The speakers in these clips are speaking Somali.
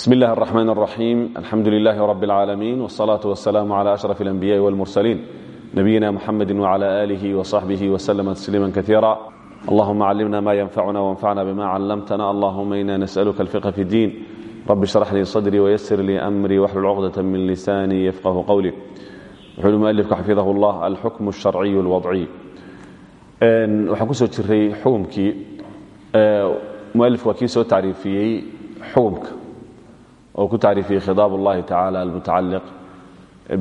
bsm اllah الرحmn الرaxيim alxamdu لlah rb العaalamiin والصlaaة والسlاam عlى أشرف الأنbiyaءi والmurslيin nabiyina mxamedi وعlى آlih وصaxbih وslma تsliima kaثيirا allahuma climna ma ynfacuna وانfacna bma clamtna allahuma ina nasأlka الفqه fi الdin rb اشhrx lii صdrي وysr lii أmrي wxlul cqdة min lisani yfqh qwlي wuxuu mualifku xafidah اllah alxukm الsharciy اlwadciy waxaan kusoo jiray xukumkii mualifku waa kii soo tacriifiyey xukumka oo ku tacriifiyey khiطaab اllahi tacalى almutacaliq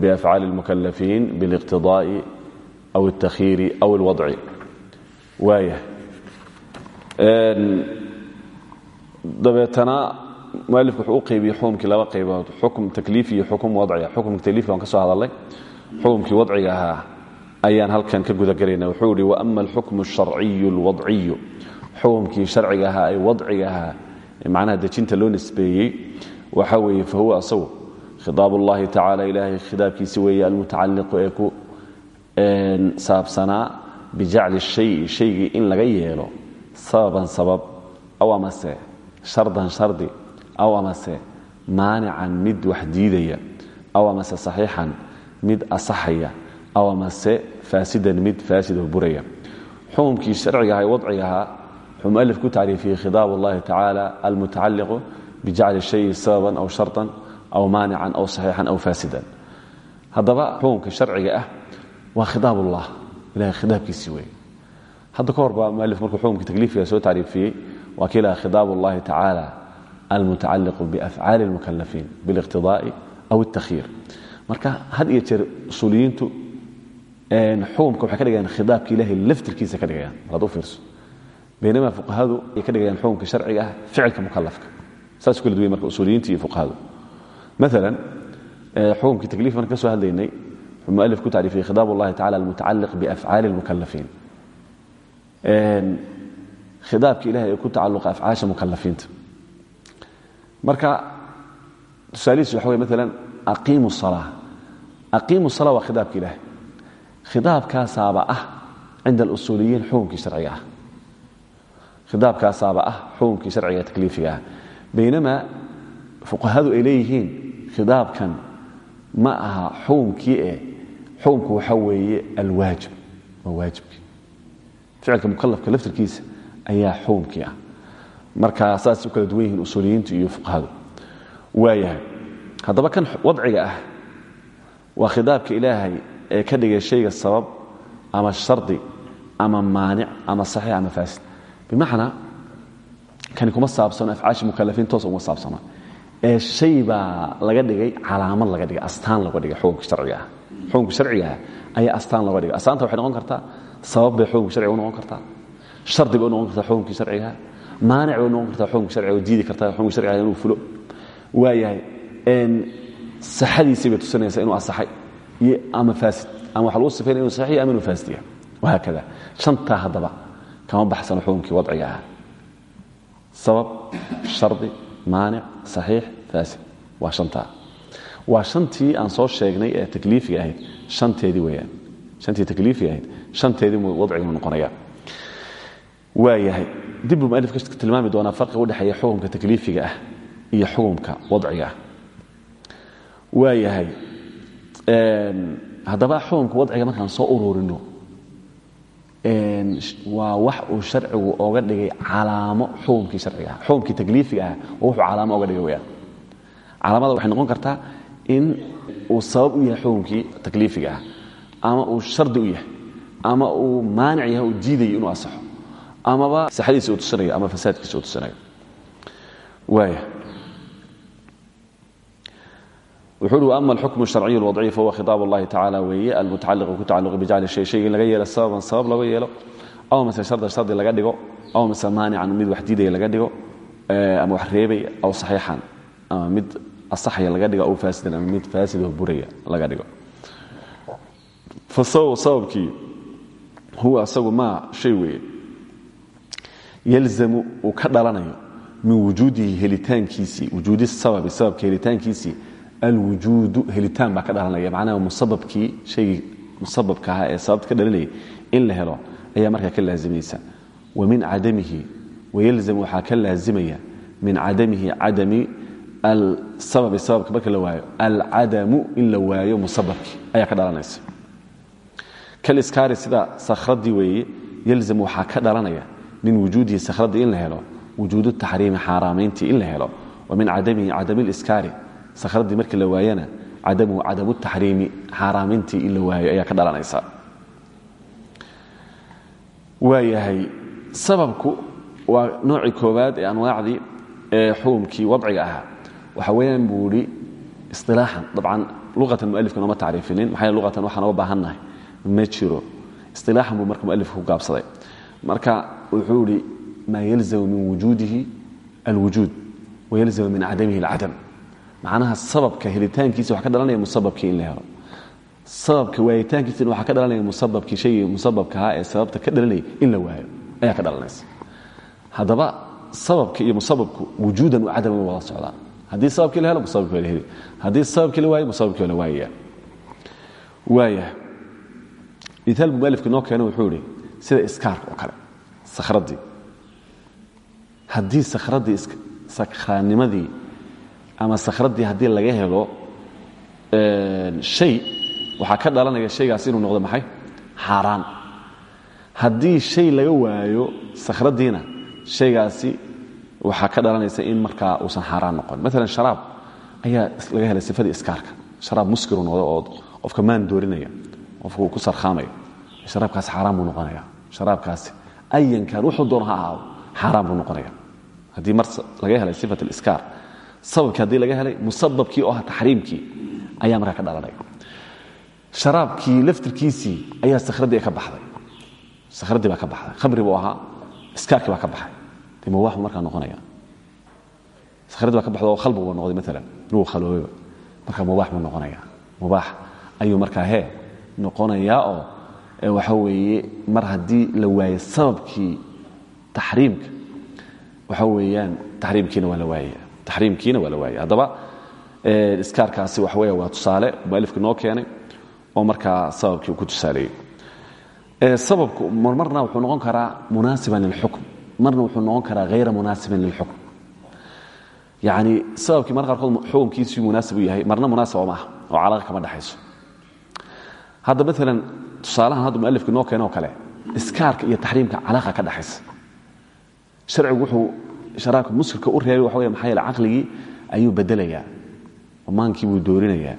bafcaali اlmukalafiin biاliqtidaaءi aw اltakhiiri aw اlwadci waaya dabeetana mualifku wuxuu u qaybiyey xukumkii laba qaybood xukm takliifi iyo xukum wadciga xukumka takliifki waan ka soo hadalnay xukumkii wadciga ahaa ayaan halkan ka guda gelayna wuxuu ihi waama alxukm الsharciyu اlwadciyu xukumkii sharciga ahaa ee wadciga ahaa ee macnaha dejinta loo nisbeeyey waxaa weeye fahuwa asagu khiaab ullahi tacaala ilaahay khiaabkiisi weeye almutacaliqu ee ku saabsanaa bijacli shayi shaygii in laga yeelo sababan sabab aw amase shardan shardi aw amase maanican mid wax aw amase saxiixan mid asaxaya aw amase faasidan mid faasido buraya. Xukumkii sharcigaha ee wadcigahaa wuxuu mualif ku tacriifiyey khiaab ullahi tacaala almutacaliqu bijacli shayi sababan aw sharطan aw maanican aw saxiixan aw faasidan haddaba xukumka sharciga ah waa khiطaab ullah ilahay khidaabkiisii wey hadda ka hor baa mualif markuu xukumka takliifiga soo tacriifiyey waa kii laha khiطaab اllahi tacala almutacaliqu biafcaali اlmukalafiin biاliqtidaaءi aw اtakhiir marka had iyo jeer usuuliyiintu xukumka waxay ka dhigayaan khidaabka ilahay laftirkiisa ka dhigayaan mar had u fiirso baynama fuqahadu ay ka dhigayaan xukumka sharciga ah ficilka mukalafka saas kala duwan marka usuuliyiinta iyo fuqahadu. Maalan xukumkii takliif marka soo hadlaynay wuxuu mualif ku tacrifiyey khitaab ullahi tacala almutacalliq biafcaali almukalafiin khitaabka ilahay ee ku tacalluqa afcaasha mukalafiinta marka tusaalihiis waxa wey maalan aqiimu salaa aqiimu salaa waa khitaabka ilaahay. Khitaabkaasaaba ah cinda alusuuliyiin xukumkii sharciga ah. Khitaabkaasaaba ah xukumkii sharciga takliifiga ah baynamaa fuqahadu ay leeyihiin khidaabkan ma aha xukumkii eh xukumku waxa weeye alwaajib waa waajibkii ficilka mukalafka laftirkiisa ayaa xukumkii ah marka saas u kala duwan yihiin usuuliyiintu iyo fuqahadu waayahay haddaba kan wadciga ah waa khidaabka ilaahay ee ka dhigay shayga sabab ama shardi ama maanic ama kani kuma saabsano afcaasha mukalafiin toos uma saabsano ee shay baa laga dhigay calaamad laga dhigay astaan loga dhigay xukumka sharciga ah. Xukumka sharciga ah astaan looga dhigay. Astaanta waxay noqon kartaa sabab bay xukumka sharciga noqon kartaa. Shardi bay noqon kartaa xukumkii sharcigaha maanic bay noqon kartaa xukumka sharciga oo diidi kartaa xukumka sharciga inuu fulo. Waayahay saxadiisii bay tusinaysaa inuu asaxay. Iyo ama faasid ama waxa lagu sifaynaya inu saxiix ama inuu faasid yahay. Wahaakada. Shantaa haddaba kama baxsano xukumkii wadciga ah sabab shardi maanic saxiix faasid. Waa shantaa waa shantii aan soo sheegnay ee takliifiga ahayd shanteedii weyaan shantii takliifiga ahayd shanteedii wadcigu noqonaya waayahay dib buu mualif ka tilmaami doonaa farqiga udhexeeya xukumka takliifiga ah iyo xukumka wadciga ah. Waayahay haddaba xukumka wadciga markaan soo ururino waa wax uu sharcigu oga dhigay calaamo xukumkii sharciga ah xukumkii takliifiga ah wuxuu calaamo oga dhigay weyaan calaamada waxay noqon kartaa in uu sabab u yahay xukumkii takliifiga ah ama uu shardi u yahay ama uu maanic yahay uu diidayo inuu asaxo amaba saxadiisa uu tusinayo ama fasaadkiisa uu tusinayo. Waaya wuxuu i ama alxukm sharciy lwadciy fahuwa khiaab اllahi tacala weeye almutacaliqu ku tacaluqi bijacli shay shayga in laga yeelo sababan sabab laga yeelo. Aw mise shardan shardi laga dhigo aw mise maanican mid wax diidaya laga dhigo eh, ama wax reebay aw saxiixan ama mid asaxaya laga dhigo aw faasidan ama mid faasidoo buraya laga dhigo. Fasababu sababkii huwa isagu maa shay weeye yalzamu uu ka dhalanayo min wujuudihi helitaankiisii wujuudi sababi sababka helitaankiisii alwujuudu helitaan baa ka dhalanaya macnaha musababkii shaygii musababka ahaa ee sababta ka dhalinayay in la helo ayaa markaa ka laazimaysa wa min cadamihi wayalzam waxaa ka laazimaya min cadamihi cadami alsababi sababka marka la waayo alcadamu in la waayo musababkii ayaa ka dhalanaysa kaliskaari sida sakhradii weeye yalzam waxaa ka dhalanaya min wujuudihi sakhradii in la helo wujuudu taxriimi xaaraamayntii in la helo wa min cadamihi cadami sakhradii markii la waayana cadamuhu cadamu taxriimi xaaraamayntii in waayo ayaa ka dhalanaysa. Waayahay sababku waa noocii koowaad ee anwaacdii ee xukumkii wadciga ahaa. Waxa weeyaan buu idhi isilaaxan dabcan luqatan mualifka nooma tacriifinin. Maxaa luqatan waxaan uga baahannahay ma jiro. Isilaaxan buu marka mualifka ku gaabsaday. Marka wuxuu idhi maa yalzamu min wujuudihi alwujuud wayalzamu min cadamihi alcadam macnaha sababka helitaankiisa waxa ka dhalanaya musababkii in la helo. Sababka waayitaankiisana waxaa ka dhalanaya musababkii shaygii musababkahaa ee sababta ka dhalanaya in la waayo ayaa ka dhalanaysa. Haddaba sababka iyo musababku wujuudan cadaman wada socdaan haddii sababkii la helo musababkii waa la heli. Haddii sababkii la waayo musababkii waa la waayaya waaya miaal buu noo keeno wuxuu idhi sida iskaarka oo kale sakhradii haddii sakhradii sakhraanimadii ama sakhradii haddii laga helo shay waxaa ka dhalanaya shaygaas inuu noqdo maxay? Xaaraan. Haddii shay laga waayo sakhradiina shaygaasi waxaa ka dhalanaysa in markaa uusan xaaraan noqon. Maalan sharaab ayaa laga helay sifadii iskaarka. Sharaab muskiru noqdo oo qofka maan doorinaya qofku ku sarkhaamayo sharaabkaasi xaaraan buu noqonaya sharaabkaasi ayankan wuxuu doon ha buu noqonaya haddii mar laga helay sifat aliskaar sababkii haddii laga helay musababkii oo ah taxriimkii ayaa markaa ka dhalanaya sharaabkii laftirkiisii ayaa sakhradii ka baxday. Sakhradii ka baxday. Khamri buu ahaa iskaarkii baa ka baxay. Dee mubaax buu noqonaya. Sakhradii ka baxda oo khalbi buu noqday maalan inuu khaloobayba. Marka mubaax buu noqonaya. Mubaax ayuu markaa hee noqonayaa oo waxa weeye mar haddii la waayo sababkii taxriimka waxa weeyaan taxriimkiina waa la waayaya taxriimkiina waa la waayaya haddaba iskaarkaasi waxa weya waa tusaale mualifka noo keenay oo markaa sababkii uu ku tusaaleeyey sababku marmarna wuxuu noqon karaa munaasiban lilxukm marna wuxuu noqon karaa hayra munaasibin lilxukm yacni sababkii mar qaarkood xukumkiisuu munaasib u yahay marna munaasib ma aha oo calaaqa kama dhexayso hadda maalan tusaalahan hadda mualifka noo keeno oo kale iskaarka iyo taxriimka calaaqa ka dhexaysa sharcigu wuxuu sharaabka muskirka u reebay waxa wey maxaa yeele caqligii ayuu bedelayaa. Amaankii buu doorinayaa.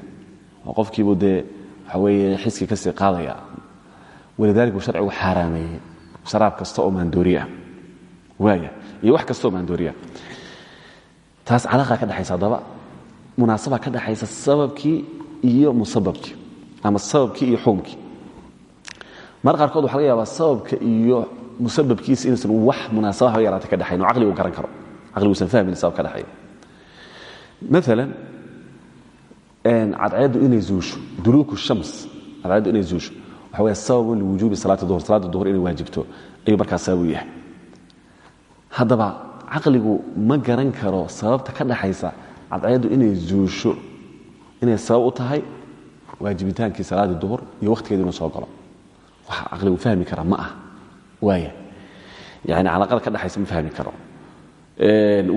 Oo qofkiibuu dee waxa weeye xiskii ka sii qaadaya walidalik buu sharcigu xaaraameeyey. Sharaab kasta oo maandooriah waaya iyo wax kasta oo maandooriah taas calaaqa ka dhexaysa haddaba. Munaasaba ka dhexaysa sababkii iyo musababkii. Ama sababkii iyo xukumkii. Mar qaarkood waxa laga yaabaa sababka iyo musababkiisa inuusan wax munaasabaha ba yaraata ka dhexayn oo caqligu garan karo. Caqliguusan fahmin sabab ka dhexeeya maalan cadceeddu inay zuusho duluuku shams cadceeddu inay zuusho waxa weya sababun liwujuubi salaati duhur salaada duhur inay waajibto ayuu markaa sabab u yahay. Haddaba caqligu ma garan karo sababta ka dhaxaysa cadceeddu inay zuusho inay sabab u tahay waajibitaankii salaaddii duhur iyo wakhtigeeda inuu soo galo. Waxa caqligu fahmi kara ma ah waaya yani calaaqada ka dhexaysa ma fahmi karo.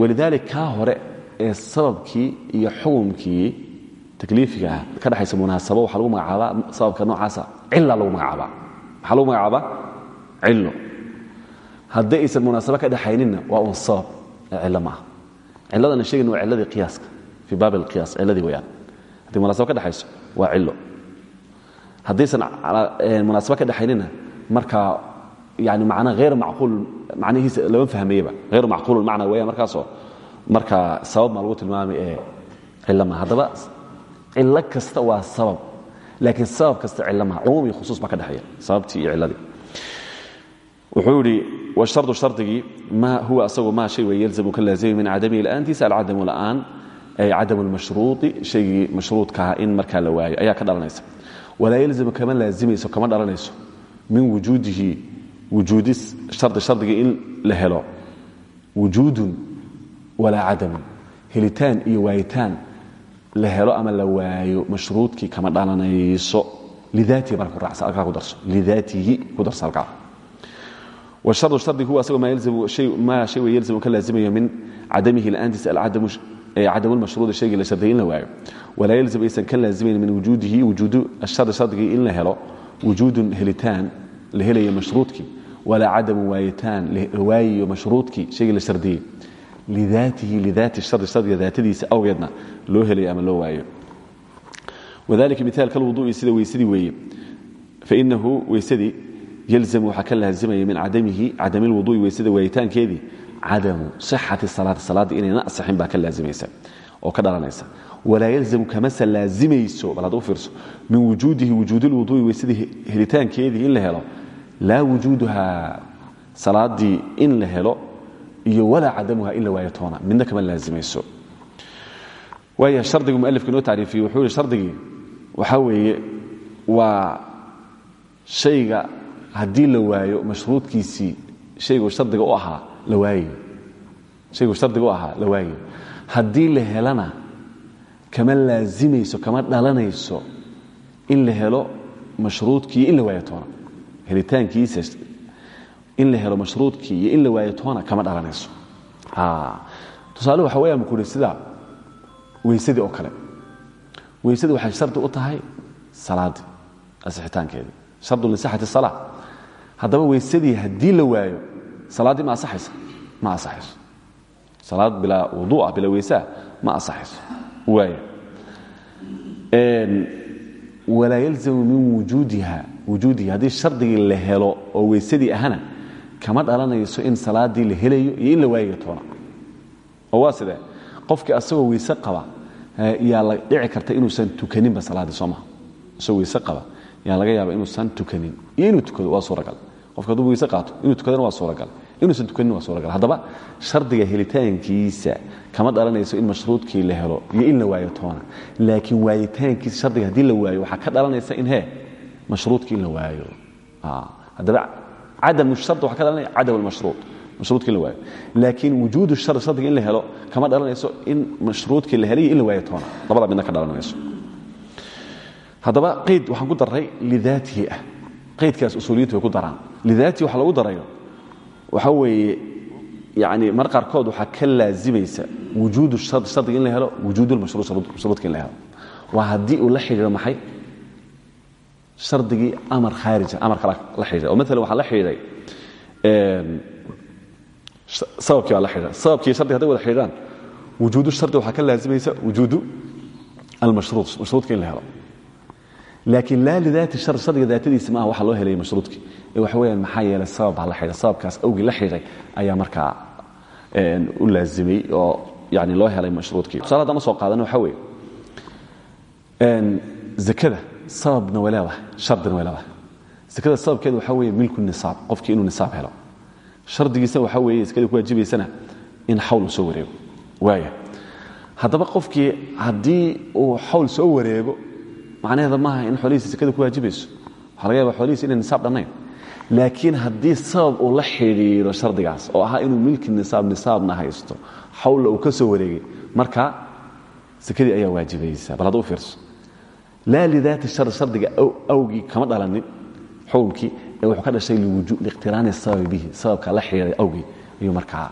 Walidaalik kaa hore ee sababkii iyo xukumkii takliifiga ah ka dhexaysa munaasabo waxaa lagu magacaabaa sababka noocaasa cila lagu magacaabaa. Maxaa lagu magacaabaa cilo haddii aysan munaasabo ka dhexayninna waa un sabab ee cilo ma ah. Waa ciladii qiyaaska fii baab alqiyaas ciladii weyaan haddii munaasabo ka dhexayso waa cilo haddaysan munaasabo ka dhexaynina marka yani macna hayr macquul macnihiisa lama fahmayeba hayr macquul macna weya markaasoo marka sabab maa lagu tilmaamay ee cilo maha haddaba cilo kasta waa sabab laakiin sabab kasta cilo maha cumuum iyo khusuus baa ka dhexeeya sababtii iyo ciladii wuxuu yidhi washardu shardigii ma huwa asagu maa shay wey yalzamu ka laazimi min cadamihi la'aantiisa alcadamu la'aan ay cadamu lmashruuطi shaygii mashruudkaha in markaa la waayo ayaa ka dhalanaysa walaa yalzamu kama laazimayso kama dhalanayso min wujuudihi wujuudi hari hardiga in la helo. Wujuudun walaa cadamun helitaan iyo waayitaan la helo ama la waayo mashruudkii kama dhalanayso. Liaatihi marka ku darso. Liaatihi ku darso alkaa wshardu shardigu huwa asagoo maa shay wey yalzamu ka laazimayo min cadamihi la'aantiisa cadamu lmashruudi shaygii la shardiya in la waayo. Walaa yalzam aysan ka laazimayn min wujuudihi wujuudu ashari shardigii in la helo. Wujuudun helitaan la helayo mashruudkii walaa cadamu waayitaan waayiyo mashruudkii la shardiyey lidaatihi lidaati shari shardiga daatadiisa awgeedna loo helayo ama loo waayo wadalika miaal kalwuduui sida weysadii weeye fainahu weysadii yalzamu waxaa ka laazimaya min cadamihi cadami lwuduui weysada waayitaankeedii cadamu sixati salaati salaadda inayna asixin baa ka laazimaysa oo ka dhalanaysa walaa yalzamu kamase laazimayso bal hadda u fiirso min wujuudihi wujuudi lwuduui weysadii helitaankeedii in la helo laa wujuuduha salaaddii in la helo iyo walaa cadamuha in la waayo toona. Midna kama laazimayso waaya shardigu mualifka inoo tacriifiyey wuxuu yihi shardigii waxaa weeye shayga haddii la waayo mashruudkiisii shaygu shardiga u ahaa la waayayo shaygu shardiga u ahaa la waayayo haddii la helana kama laazimayso kama dhalanayso in la helo mashruudkii in la helitaankiisa in la helo mashruudkii iyo in la waayo toona kama dhalanayso. Tusaale waxa weya mukuri sida weysadii oo kale. Weysadii waxay shardi u tahay salaaddii asixitaankeedii shardu lisixati salaa haddaba weysadii haddii la waayo salaaddii ma asaxaysa ma asaxayso. Salaad bilaa wuduu'a bilaa weysaa ma asaxayso. Waaya walaa yalzamu min wujuudiha wujuudihi haddii shardigii la helo oo weysadii ahana kama dhalanayso in salaaddii la helayo iyo in la waayayo toona. Oo waa sidee? Asagoo weyse qaba yaa la dhici karta inuusan tukaninba salaaddii soo maha isagoo weyse qaba yaa laga yaaba inuusan tukanin. Inuu tukado waa suuragal. Qofka hadduu weyse qaato inuu tukadana waa suuragal. Inuusan tukanin waa suuragal. Haddaba shardiga helitaankiisa kama dhalanayso in mashruudkii la helo iyo in la waayo toona. Laakiin waayitaankiisa shardiga haddii la waayo waxaa ka dhalanaysa in he mashruudkii in la waayo haddaba cadam shard waxaa ka dhalanaya cadam almashruud mashruudkii in la waayo laakiin wujuudu shar shardiga in la helo kama dhalanayso in mashruudkii la helay in la waayo toona labada midna ka dhalanayso haddaba qayd waxaan ku daray lidaatihi ah qaydkaas usuuliyintu way ku daraan lidaatihi waxa lagu darayo waxa weeye yani mar qaarkood waxaa ka laazimaysa wujuudu shard shardiga in la helo wujuudu lmashruud mashruudka in la helo waa haddii uu la xidhiiro maxay shardigii amar khaarija amar kale la xidhiira oo maalan waxaa la xidhiiray sababkii baa la xidhiira sababkii shardiga hadday wada xidhiiraan wujuudu shardi waxaa ka laazimaysa wujuudu almashruud mashruudka in la helo. Laakiin laa lidaati shar shardiga daatadiisa maaha waxa loo helaya mashruudkii ee waxa weyaan maxaa yeelay sabab baa la xidhay sababkaas awgii la xidhay ayaa markaa u laazimay oo yani loo helay mashruudkii tusaale haddaan u soo qaadana waxa weeye zakada sababna way leedahay shardina way leedahay. Zakada sababkeeda waxaa weeye milku nisaab qofkii inuu nisaab helo. Shardigiisana waxaa weeye zakada ku waajibaysana in xawl soo wareego. Waaya haddaba qofkii haddii uu xawl soo wareego macnaheeda maaha in xoolihiisa sakada ku waajibayso waxaa laga inay nisaab dhannayn. Laakiin haddii sabab uu la xidhiiro shardigaas oo ahaa inuu milki nisaab nisaabna haysto xawlla uu ka soo wareegay marka sakadii ayaa waajibaysa bal hadda fiirso laa lidaati shar shardiga awgii kama dhalanin xukunkii ee wuxuu ka dhashay liiqtiraani sababi bihi sababka la xidhiiray awgii ayuu markaa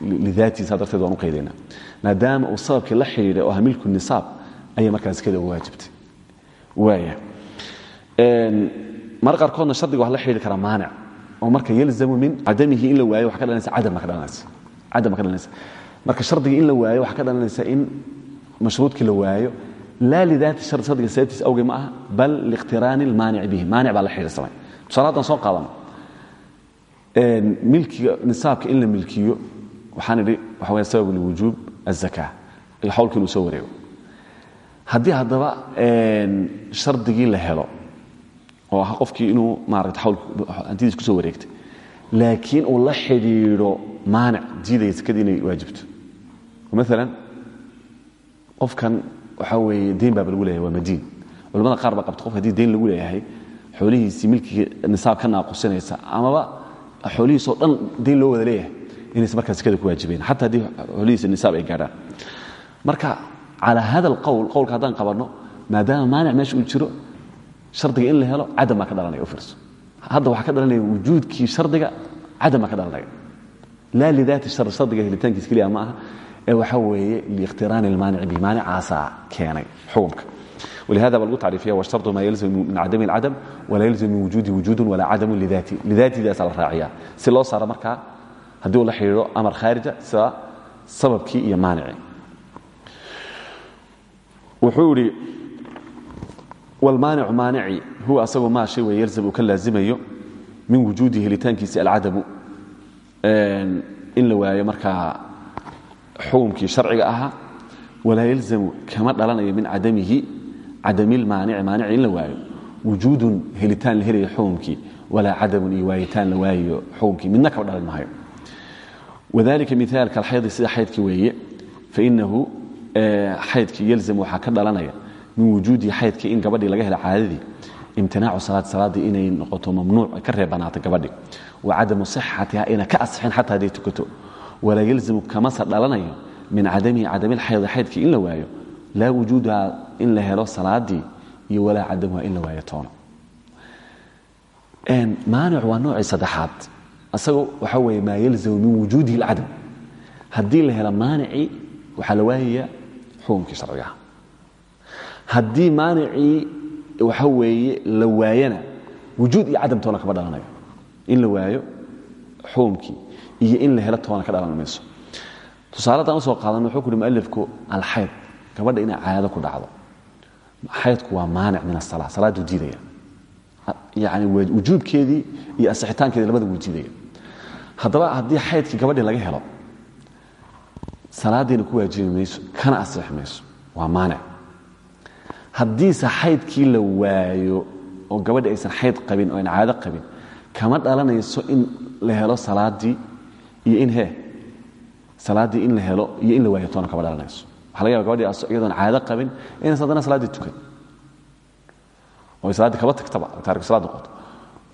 lidaatiisa darteed waan u qaydaynaa la xidhiiray oo ahaa milku nisaab ayay markaa waajibtay waaya mar qaarkoodna shardiga wax la xidhiiri karaa maanic oo marka yalzamu min cadamihi in waayo waxa ka dhalanaysa cadam ka dhalanaysa cadam ka dhalanaysa marka shardiga in waayo waxa ka dhalanaysa in mashruudkii la waayo laa lidaati shar shardiga sababtiisa awgee ma aha bal liiqtiraani almaanici bihi maanic baa la xidhiirsamay tusaale haddaan soo qaadano milkiga nisaabka in la milkiyo waxaan idhi waxa weya sabab liwujuub azaka iyo xawlka inuu soo wareego haddii haddaba shardigii la helo oo ah qofkii inuu maarata hantidiis ku soo wareegtay laakiin uu la xidhiidho maanic diidaya sakadii inay waajibto maalan qofkan waxaa weeye deyn baaba lagu leeyahay waa madiin. Culamada qaar baa qabta qof haddii deyn lagu leeyahay xoolihiisii milkigii nisaab ka naaqusinaysa amaba xoolihiisoo dhan deyn loo wada leeyahay inaysa markaa sakada ku waajibayn xataa haddii xoolihiisa nisaab ay gaadhaan. Marka calaa hada alqowl qowlka haddaan qabanno maadaama maanic meesha uu jiro shardiga in la helo cadam baa ka dhalanaya u fiirso. Hadda waxaa ka dhalanaya wujuudkii shardiga cadam baa ka dhalanaya. Laa lidaati shar shardiga helitaankiis keliya ma aha waxa weeye liikhtiraan ilmaanic bi maanicaasaa keenay xukumka walihada baa lagu tacriifiya washtardu maa yalzamu min cadami alcadam walaa yalzamu min wujuudi wujuudun walaa cadamun lidaati lidaatidaasaa la raaciyaa si loo saaro markaa haddii uu la xidhiidho amar khaarija sida sababkii iyo maanicii wuxuu idhi wlmaanicu maanici huwa asagoo maa shay wey yalzam uu ka laazimayo min wujuudi helitaankiisi alcadamu in la waayo markaa xukumkii sharciga ahaa walaa yalzamu kama dhalanayo min cadamihi cadamilmaanici maanici in la waayo wujuudun helitaan la helayo xukumkii walaa cadamun iyo waayitaan la waayayo xukumkii. Midna kama dhalan maayo. Wadalika miaalka alxaydi sida xaydkii weeye fainahu xaydkii yalzam waxaa ka dhalanaya min wujuudi xaydkii in gabadhii laga helo caadadii imtinaacu salaad salaaddii inay noqoto mamnuuc ka reebanaata gabadhi wa cadamu sixatiha ayna ka asixin xataa hadday tukato walaa yalzamu kamasa dhalanayo min cadamihi cadamilxaydi xaydkii in la waayo. Laa wujuudaha in la helo salaadii iyo walaa cadamuha in la waayo toona maanic waa noocii saddexaad. Isagu waxa weeye maa yalzamu min wujuudihi اlcadam haddii la helo maanicii waxaa la waayaya xukunkii sharcigaha haddii maanicii waxa iyo in la helo toona ka dhalan mayso. Tusaaladan u soo qaadan wuxuu ku uhi mualifku alxayd gabadha inay caado ku dhacdo. Xaydku waa maanic min asala salaaduu diidaya yani wujuubkeedii iyo asixitaankeedii labada wuu diidaya haddaba haddii xaydkii gabadhii laga helo salaadiina ku waajibi kana asixi waa maanic. Haddiise xaydkii la waayo oo gabadhi aysan xayd qabin oo an caado qabin kama dhalanayso in la helo salaadii iyo in he salaaddii in la helo iyo in la waayo toona kama dhalanayso. Waxa laga yaba gabadhi iyadoon caado qabin inaysan haddana salaaddii tukan. Oo ay salaaddii kaba tagtaba taariku salaad noqoto.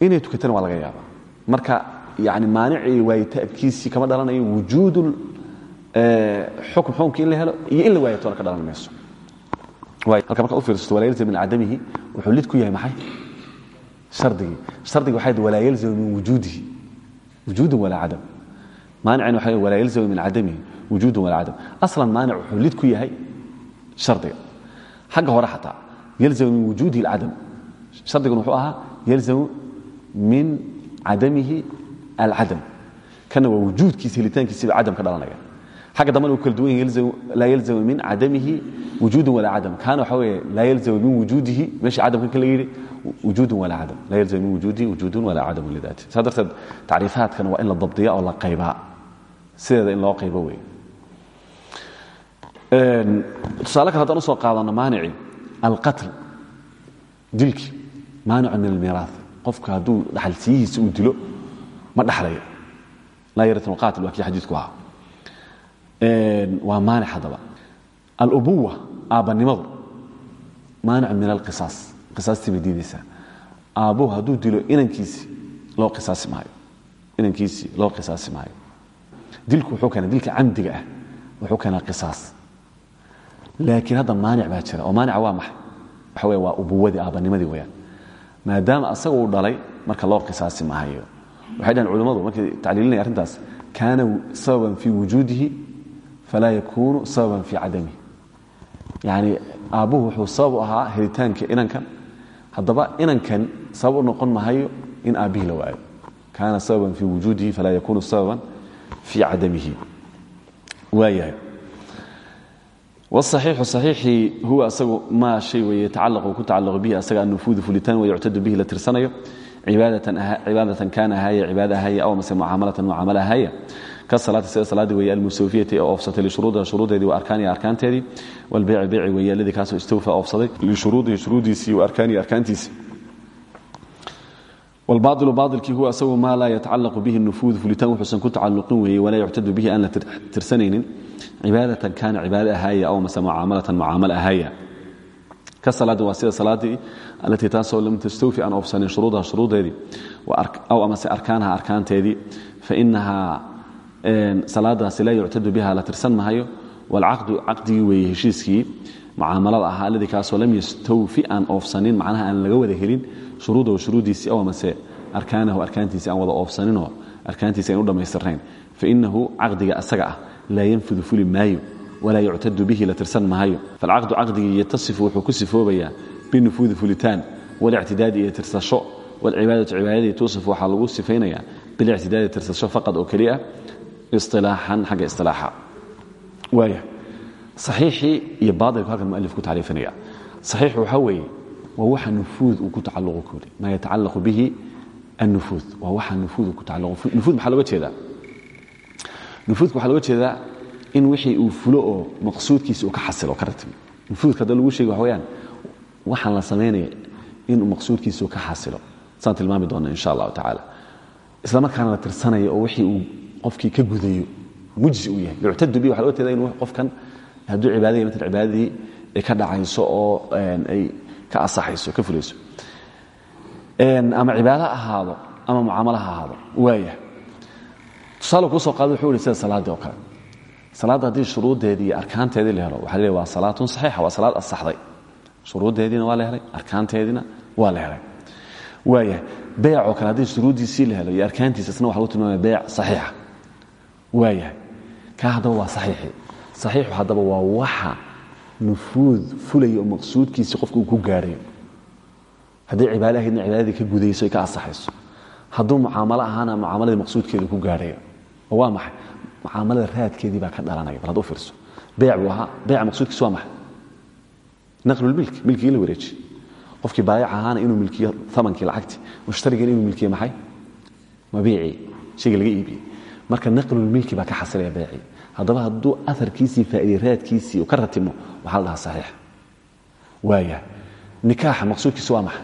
Inay tukatana waa laga yaaba marka yani maanicii waayitaankiisii kama dhalanayo wujuudu xukm xukumkii in la helo iyo in la waayo toona ka dhalan mayso halka marka u fiirsato walaa yalzam min cadamihi wuxuu lid ku yahay maxay? Shardigii. Shardigii waxay walaa yalzamu min wujuudihi. Wujuudun walaa cadam maanicina waxa walaa yalzamu min cadamihi wujuudun walaa cadam. Aslan maanic wuxuu lid ku yahay shardiga xagga hore xataa yalzamu min wujuudihi alcadam shardigan wuxuu ahaa yalzamu min cadamihi alcadam kana waa wujuudkiisa helitaankiisiba cadam ka dhalanaya. Xagga dambana uu kala duwan yahay laa yalzamu min cadamihi wujuudun walaa cadam. Kaana waxa weeye laa yalzamu min wujuudihi meesha cadamka ka la yidhi wujuudun walaa cadam. Laa yalzamu min wujuudihi wujuudun walaa cadamun lidaati. Saa darteed tacriifaadkana waa in la dabdiya oo la qaybaa sideeda in loo qaybo weeye tusaale kale haddaan u soo qaadano maanici alqatl dilki maanicu min almiiraah qofka hadduu dhaxalsiyihiisa uu dilo ma dhaxlayo. Laa yaritn alqaatil waa kii xadiidku ahaa. Waa maanic haddaba. Alubuwa aabbanimadu maanic min alqisaas. Qisaastii bay diidaysaa. Aabbuhu hadduu dilo inankiisii loo qisaasi maayo. Loo qisaasi dilku wuxuu keenaa dilka camdiga ah wuxuu keenaa qisaas. Laakiin hadda maanic baa jira oo maanica waa maxay? Waxa wey waa ubuwadii aabbanimadii weyaan maadaama asaga uu dhalay marka loo qisaasi maayo waxay dhahen culimmadu markay tacliilinaya arrintaas kaana sababan fii wujuudihi falaa yakuunu sababan fii cadamihi. Yani aabbuhu wuxuu sabab u ahaa helitaanka inankan. Haddaba inankan sabab u noqon mahayo in aabbihii la waayo. Kaana sababan fii wujuudihi falaa yakuunu sababan fii cadamihi waayahay wاصaxiixu صaxiixii huwa asagu maa shay weye yatacalaqu ku tacalaqu bihi asaga annufuudu fulitaan wayuctadu bihi la tirsanayo cibaadatan kaana ahaya cibaada ahaya aw mase mucaamalatan mucaamala ahaya ka salaati sida salaadii weeye almusawfiyati ee oofsatay lishuruudiha shuruudeedii wa arkaanihi arkaanteedii walbeyci beyci weeye alladii kaasoo istawfa oofsaday lishuruudihi shuruudiisii wa arkaanihi arkaantiisii wاlbaailu baailkii huwa asagu maa laa yatacalaqu bihi nufuud fulitaan wuxuusan ku tacaluqin weeye walaa yuctadu bihi aan la tirsanaynin cibaadatan kaana cibaada ahaya aw mase mucaamalatan mucaamala ahaya ka salaadii waa sida salaadii alatii taasoo lam tastawfi aan oofsanin shuruudaha shuruudeedii aw amase arkaanaha arkaanteedii fainahaa salaadaasi laa yuctadu biha la tirsan mahayo waalcaqdu caqdigii weeye heshiiskii mucaamalada ahaa kaasoo lam yastawfi aan oofsanin macnaha aan laga wada helin shuruudahu shuruudiisii aw amase arkaanahu arkaantiisii aan wada oofsaninoo arkaantiisi aan u dhammaystirnayn. Fainahu caqdiga asaga ah laa yanfudu fuli maayo walaa yuctadu bihi la tirsan maayo. Falcaqdu caqdigii yatasifu wuxuu ku sifoobayaa binufuudi fulitaan walictidaadi iyo tirsasho walcibaadatu cibaadadii tuusif waxaa lagu sifaynayaa bilictidaadi tirsasho faqad oo keliya isilaaxan xagga isilaaxa waaya saxiixii iyo baailku halkan mualif ku tacriifinaya. Saxiix waxaa weeye waa waxa nufuud uu ku tacalluqo kuli maa yatacallaqu bihi annufuud. Waa waxa nufuud uu ku tacalluqo nufuud maxaa looga jeedaa? Nufuudka waxaa looga jeedaa in wixii uu fulo oo maqsuudkiisa uu ka xasilo ka ratimo nufuudka hadda lagu sheegi waxa weyaan waxaan la samaynaya inuu maqsuudkiisa uu ka xasilo. Saan tilmaami doona insha allahu tacaala. Isla markaana la tirsanayo oo wixii uu qofkii ka gudayo mujzi uu yahay. Yuctadu bihi waxa looga jeeda in qofkan hadduu cibaadaya maala cibaadadii ay ka dhacayso oo ay ka asaxayso ka fulayso. Ama cibaado ha ahaado ama mucaamalo ha ahaado waaya tusaale kuu soo qaada wuxuu sida salaaddii oo kale. Salaadda haddii shuruuddeedii arkaanteedii la helo waxa la waa salaatun saxiixa waa salaad asaxday shuruuddeediina waa la helay arkaanteediina waa la helay. Waaya beecoo kale haddii shuruuddiisii la helo iyo arkaantiisa waxa lagu tilmaamaya beec saxiixa. Waayahay kaa haddaba waa saxiixii saxiixu haddaba waa waxa nufuud fulaya oo maqsuudkiisii qofka uu ku gaadhayo hadday cibaado ahaydna cibaadadii ka gudayso ay ka asaxayso hadduu mucaamalo ahaana mucaamaladii maqsuudkeedu ku gaadhayo oo waa maxay? Mucaamalada raadkeedii baa ka dhalanaya bal hadduu fiirso. Beec buu ahaa. Beeca maqsuudkiisu waa maxay? Naqlulmilk milkigii in la wareejiye qofkii baayac ahaana inuu milkiyo amankii lacagti. Mushtarigiina inuu milkiyo maxay? Mabiicii shayga laga iibiyey ka xasilaya beecii haddaba hadduu aarkiisii faa'iday raadkiisii uu ka ratimo waxaa la dhahaa saxiix waaya nikaaxa maqsuudkiisu waa maxay?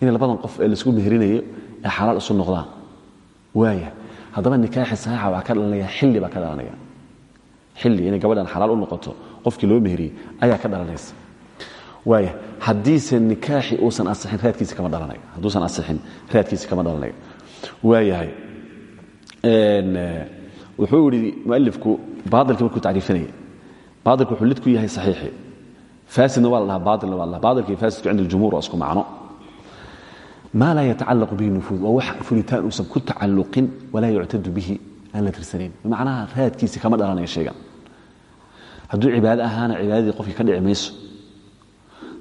Inay labadan qof ee la isku meherinayo ee xalaal isu noqdaan. Waaya haddaba nikaaxi saxiixa waxaa ka dhalanaya xilli baa ka dhalanaya. Xilli inay gabadhan xalaal u noqoto qofkii loo meheriyey ayaa ka dhalanaysa. Waaya haddiise nikaaxi uusan asixin raadkiisi kama dhalanayo hadduusan asixin raadkiisi kama dhalanayo waayahay wuxuu yidhi mualifku baailkii markuu tacriifinaya baailku wuxuu lid ku yahay saxiixi. Faasidna waa la dhahaa baailna waa la dhaha baailka iyo faasidku cinda aljumhur waa isku macno. Maa laa yatacallaqu bihi nufuud waa wax fulitaan uusan ku tacalluqin walaa yuctadu bihi aan la tirsanayn. Bimacnaha raadkiisi kama dhalanayo shaygan hadduu cibaado ahaana cibaadadii qofkii ka dhici mayso.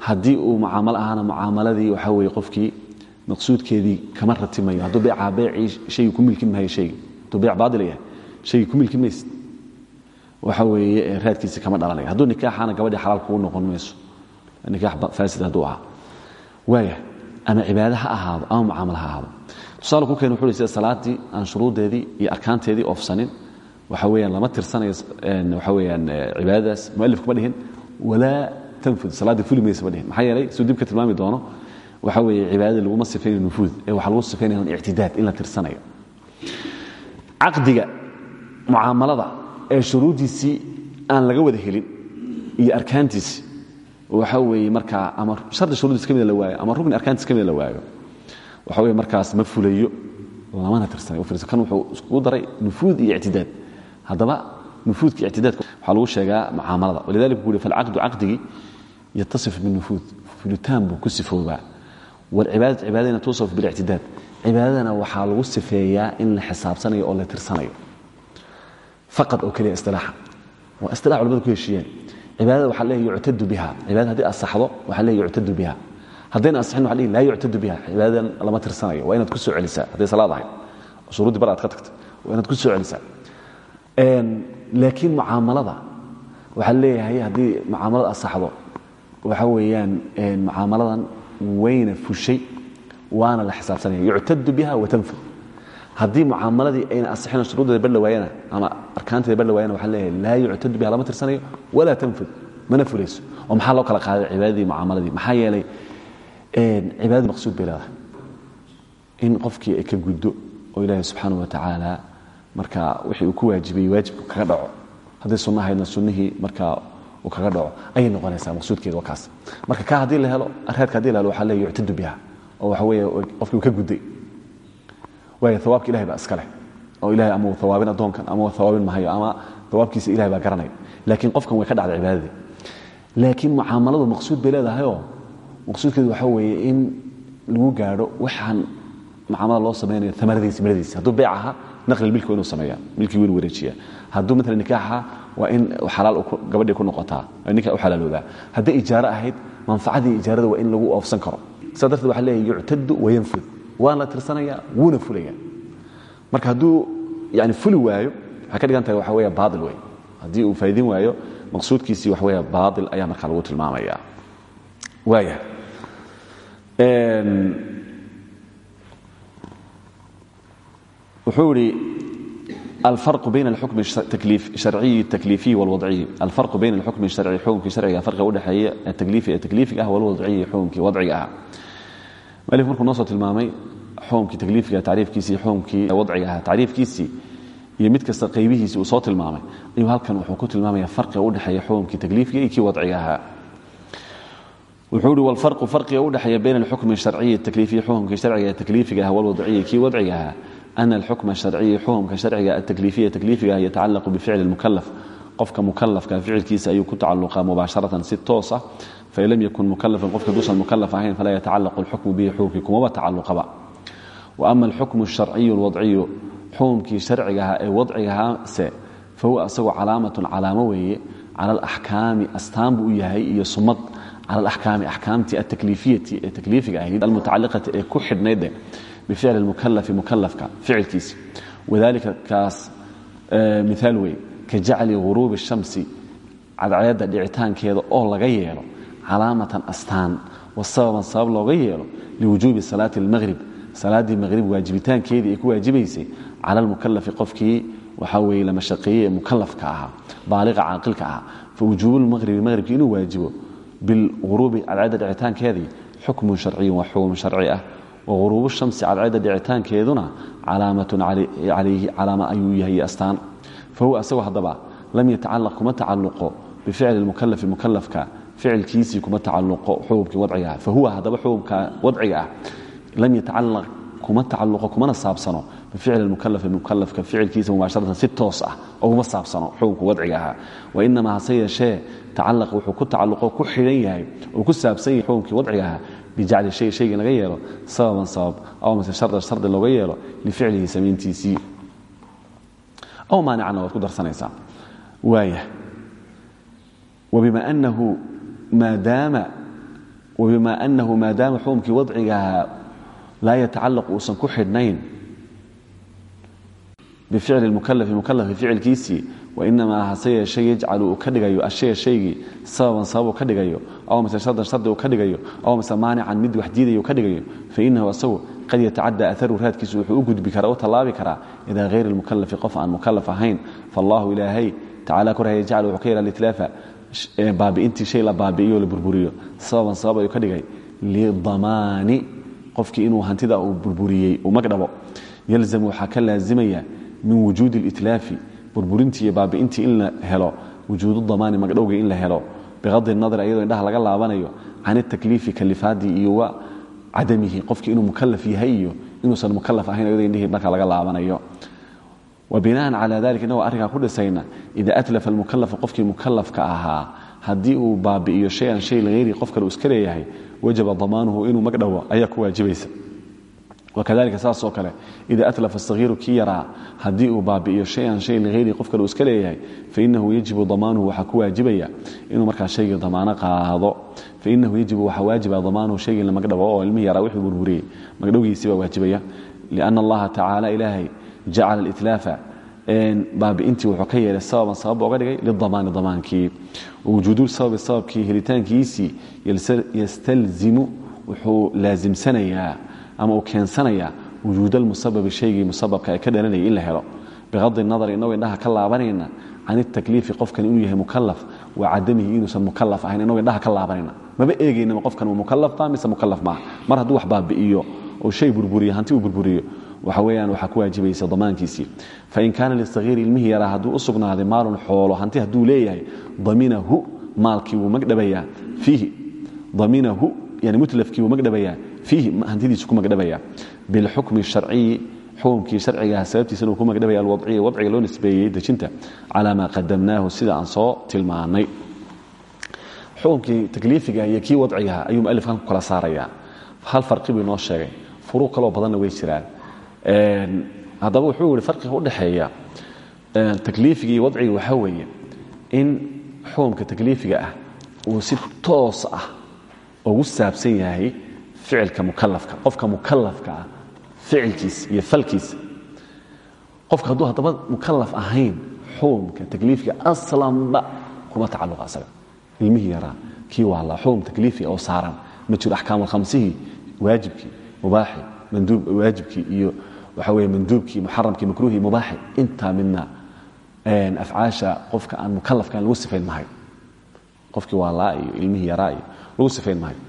Haddii uu mucaamalo ahaana mucaamaladii waxaa weeye qofkii maqsuudkeedii kama ratimayo. Hadduu beecaa beecii shaygii ku milkin maayo shaygii hadduu beec baadil yahay shaygii ku milkin maysid. Waxa weeye raadkiisi kama dhalanayo hadduu nikaaxaana gabadhii xalaal kugu noqon mayso nikaax faasid hadduu ahaa. Waaya ama cibaado ha ama mucaamalo ha tusaale ku keen wuxuu hi sida salaaddii aan shuruuddeedii iyo arkaanteedii oofsanin waxa weeyaan lama tirsanayo waxa weeyaan cibaadadaas mualifku ma dhihin walaa tanfud salaaddii fuli maysa ma dhihin. Maxaa yeelay siduu ka tilmaami doono waxa weeye cibaadadii laguma sifaynayo nufuud ee waxaa lagu sifaynaya ictidaad in la tirsanayo caqdiga mucaamalada ee shuruuddiisii aan laga wada helin iyo arkaantiisi. Waxa weeye markaa ama shardi shuruuddiis ka la waayo ama rugni arkaantiis ka la waayo. Waxa weye markaas ma fulayo lamana tirsanayo kan wuxuu iskugu daray nufuud iyo ictidaad. Haddaba nufuudka ictidaadka waxaa lagu sheegaa mucaamalada. Walidalika wuxuu uhi falcaqdu caqdigii yatasif binufuud fulitaan buu ku sifoobaa. Walcibaadatu cibaadadina tuusaf bilictidaad cibaadadana waxaa lagu sifeeyaa in la xisaabsanayo oo la tirsanayo faqad oo keliya istilaaxa. Waa istilax culamadu ku heshiiyeen. Cibaadada waxaa leeyahy yuctadu biha. Cibaadada haddii asaxdo waxaa leeyahy yuctadu biha. Haddayna asixin waxa leeyahy laa yuctadu biha. Cibaadadan lama tirsanayo. Waa inaad ku soo celisaa. Hadday salaad ahayd. Shuruuddii bar aad ka ku soo celisaa. Laakiin mucaamalada waxaa leeyahay haddii mucaamalada asaxdo waxa weeyaan mucaamaladan wayna fushay waana la xisaabsanaya. Yuctadu biha watanfud haddii mucaamaladii ayna asixin shuruuddeeda bar la waayana ama arkaanteeda bar la waayana waxaa leeyahay laa yuctadu biha lama tirsanayo walaa tanfud mana fulayso oo maxaa loo kala qaaday cibaadadii mucaamaladii maxaa yeelay cibaadadii maqsuud bay in qofkii ay ka guddo oo ilaahay subxaana wa tacaala marka wixii uu ku waajibayey waajibku kaga dhaco. Haddii sunno ahaydna sunnihii markaa uu kaga dhaco ayay noqonaysaa maqsuudkeeda waa kaas. Marka ka haddii la helo raadka haddii la helo waxaa leeyahy yuctadu biha. Oo waxa weeye qofkii ka gudday waayo hawaabka ilahay baa iska leh. Oo ilahay ama uu hawaabin addoonkan ama uu hawaabin mahayo ama hawaabkiisa ilahay baa garanaya laakiin qofkan way ka dhacday cibaadadii. Laakiin mucaamaladu maqsuud bay leedahayoo? Maqsuudkeedu waxa weeye in lagu gaadho waxaan mucaamalada loo samaynayo amaradiisi miradiisi hadduu beec ahaa naqli milki waa inuu sameeya milkii waynu wareejiya hadduu maalan nikaaxa waa in xalaal gabadhii ku noqotaa ninka u xalaaloobaa hadday ijaaro ahayd manfacadii ijaarada waa in lagu oofsan karo. Sidaa darteed waxa leeyahay yuctadu wayanfud waan la tirsanaya wuuna fulaya marka hadduu yani fuli waayo waxay ka dhigan tahay waxa weya baail wey haddii uu faa'idin waayo maqsuudkiisii wax weya baail ayaa markaa lagu tilmaamaya. Waaya wuxuu idhi alfarqu bayn alxukm sharciyi takliifiyi walwadciyi alfarqu bayn alxukmi sharci xukumkii sharciga farqiga udhexeeya takliifi ee takliifiga ah walwadciyi xukumkii wadciga ah. Malif markuu noo soo tilmaamay xukumkii takliifkiga tacriifkiisii xukumkii wadciga ahaa tacriifkiisii iyo mid kasta qaybihiisii uu soo tilmaamay. Ayuu halkan wuxuu ku tilmaamaya farqiga udhexeeya xukumkii takliifkiga iyo kii wadciga ahaa. Wuxuu ihi walfarqu farqiga udhexeeya bayna alxukmi sharciyi takliifiyi xukumkii sharciga takliifiga ah walwadciyi kii wadciga ahaa ana alxukma sharciyi xukumka sharciga atakliifiya takliifiga ah yatacalaqu bficli mukalaf qofka mukalafka ficilkiisa ayuu ku tacaluqaa mubaasharatan si toos ah. Fain lam yakun mukalafan qofka duusan mukalaf ahayn falaa yatacalaqu alxukmu bihi xukumkii kumaba tacaluqaba ama alxukmu sharciyu lwadciyu xukumkii sharciga ahaa ee wadcigahaase fahuwa isagoo calaamatun calaamo weeye cala alaxkaami astaan buu u yahay iyo sumad cala alaxkaami axkaamtii altakliifiyati ee takliifiga ahayd almutacaliqati ee ku xidhnaydeh bificli lmukalafi mukalafka ficilkiisa wadalika kaas miaal wey ka jacli guruubi shamsi cadceedda dhicitaankeeda oo laga yeelo calaamatan astaan wasababan sabab looga yeelo liwujuubi salaati almaqhrib salaaddii maqrib waajibitaankeedii ay ku waajibaysay cala lmukalafi qofkii waxaa weye la mashaqeeyey ee mukalafka ahaa baaliqa caaqilka ahaa. Fawujuubu lmaqribi maqribkii inuu waajibo bilguruubi cadceedda dhicitaankeedii xukmun sharciyu waa xukm sharci ah. Waguruubu shamsi cadceedda dhicitaankeeduna calaamatun calayhi calaama ayuu yahay astaan. Fahuwa asagoo haddaba lam yatacalaq kuma tacaluqo bificli mukalafi mukalafka ficilkiisii kuma tacaluqo xukumkii wadciga ah fahuwa haddaba xukumka wadciga ah lam yatacalaq kuma tacaluqo kumana saabsano bificli mukalafi mukalafka ficilkiisa mubaasharatan si toos ah oo kuma saabsano xukumka wadciga ahaa wainamaa hase yeeshee tacalaq wuxuu ku tacaluqo ku xidhan yahay oo ku saabsan yahay xukumkii wadciga ahaa bijacli shay shayga laga yeelo sababan sabab aw mise shardan shardi looga yeelo lificlihi samayntiisii aw maanicana waad ku darsanaysaa waaya wabima anahu maadaama maadaama xukumkii wadcigahaa laa yatacalaq uusan ku xidhnayn bificli mukalafi mukalafi ficilkiisii wainamaa hase yeeshe yajcalu uu ka dhigayo ashaya shaygii sababan sabab ka dhigayo aw mise shardan shardi ka dhigayo aw mise maanican mid wax diidaya ka dhigayo fainahu asagu qad yatacadda aharu raadkiisu wuxuu u gudbi karaa u tallaabi karaa idaa hayr lmukalafi qof aan mukalaf ahayn faallahu ilaahay tacala korha yajcal wuxuu ka yeela litlaafa baabi'intii shay la baabi'iyo la burburiyo sababan sabab ka dhigay lidamaani qofkii inuu hantida uu burburiyey uu magdhabo yalzamu waxaa ka laazimaya min wujuudi اlitlaafi burburintii iyo baabi'intii in la helo wujuudu damaani magdhowga in la helo biqadi nadar iyadoo indhaha laga laabanayo can itakliifi kalifaadii iyo wa cadamihi qofkii inuu mukalaf yahay iyo inuusan mukalaf ahayn iyadoo indhihii marka laga laabanayo. Wa binaan calaa dalika inagoo arrinkaa ku dhisayna ida atlafa almukalafa qofkii mukalafka ahaa haddii uu baabi'iyo shay iska leeyahay wajaba damaanuhu inuu magdhowo ayaa ku waajibaysa wakadalika saasoo kale ida atlafa asahiiru kii yaraa uu baabi'iyo shayan shay ligayri qof kale iska leeyahay fainahu yajibu damaanuhu waxaa ku waajibaya inuu markaa shaygii damaano qaado fainahu yajibu waxaa waajiba damaanuhu shaygii la magdhabo oo ilmihii yaraa wixii burburiyey magdhowgiisii baa waajibaya lianna allaha tacaala ilaahay jacala alitlaafa baabi'intii wuxuu ka yeelay sababan sabab oga dhigay lidamaani damaankii wujuudu sababi sababkii helitaankiisii yastalzimu wuxuu laasimsanayaa ama uu keensanayaa wujuud shaygii musababka ee ka dhalanayay in la helo. Biqadi nadar inagoo indhaha ka laabanayna can itakliifi qofkan inuu yahay mukalaf wa cadamihi inuusan mukalaf ahayn inagoo indhaha ka laabanayna. Maba eegaynama qofkan uu mukalaf baa mise mukalaf maaha mar hadduu wax baabi'iyo oo shay burburiyo hanti uu burburiyo waxa weeyaan waxaa ku waajibaysa damaankiisii. Fain kaana lisahiiri ilmihii yaraa hadduu u maalun xoolo hanti hadduu leeyahay daminahu maalkii wuu magdhabayaa fiihi daminahu yani mutlafkii wuu magdhabayaa fiihi hantidiisu ku magdhabaya bilxukmi sharciyi xukumkii sharcigaha sababtiisana uu ku magdhabaya alwadciya wadciga loo nisbeeyey dejinta calaa maa qadamnaahu sida aan soo tilmaanay. Xukumkii takliifiga iyo kii wadcigaha ayuu mualifkan kala saarayaa. Hal farqi buu inoo sheegay. Furuuq kaloo badanna way jiraan haddaba wuxuu yihi farqiga udhexeeya takliifiga iyo wadciga waxaa weeye in xukumka takliifiga ah uu si toos ah ugu saabsan yahay ficilka mukalafka qofka mukalafka ah ficilkiisa iyo falkiisa qofka hadduu haddaba mukalaf ahayn xukumka takliifka aslanba kuma tacaluqa asaga. Ilmihii yaraa kii waalaa xukum takliifiga oo saaran. Ma jiro axkaam alkhamsihii waajibkii mubaaxi manduub waajibkii iyo waxa weeye manduubkii muxaramkii makruuhii mubaaxi intaa midna afcaasha qofka aan mukalafkan lagu sifayn mahayo qofkii waalaa iyo ilmihii yaraa iyo lagu sifayn mahayo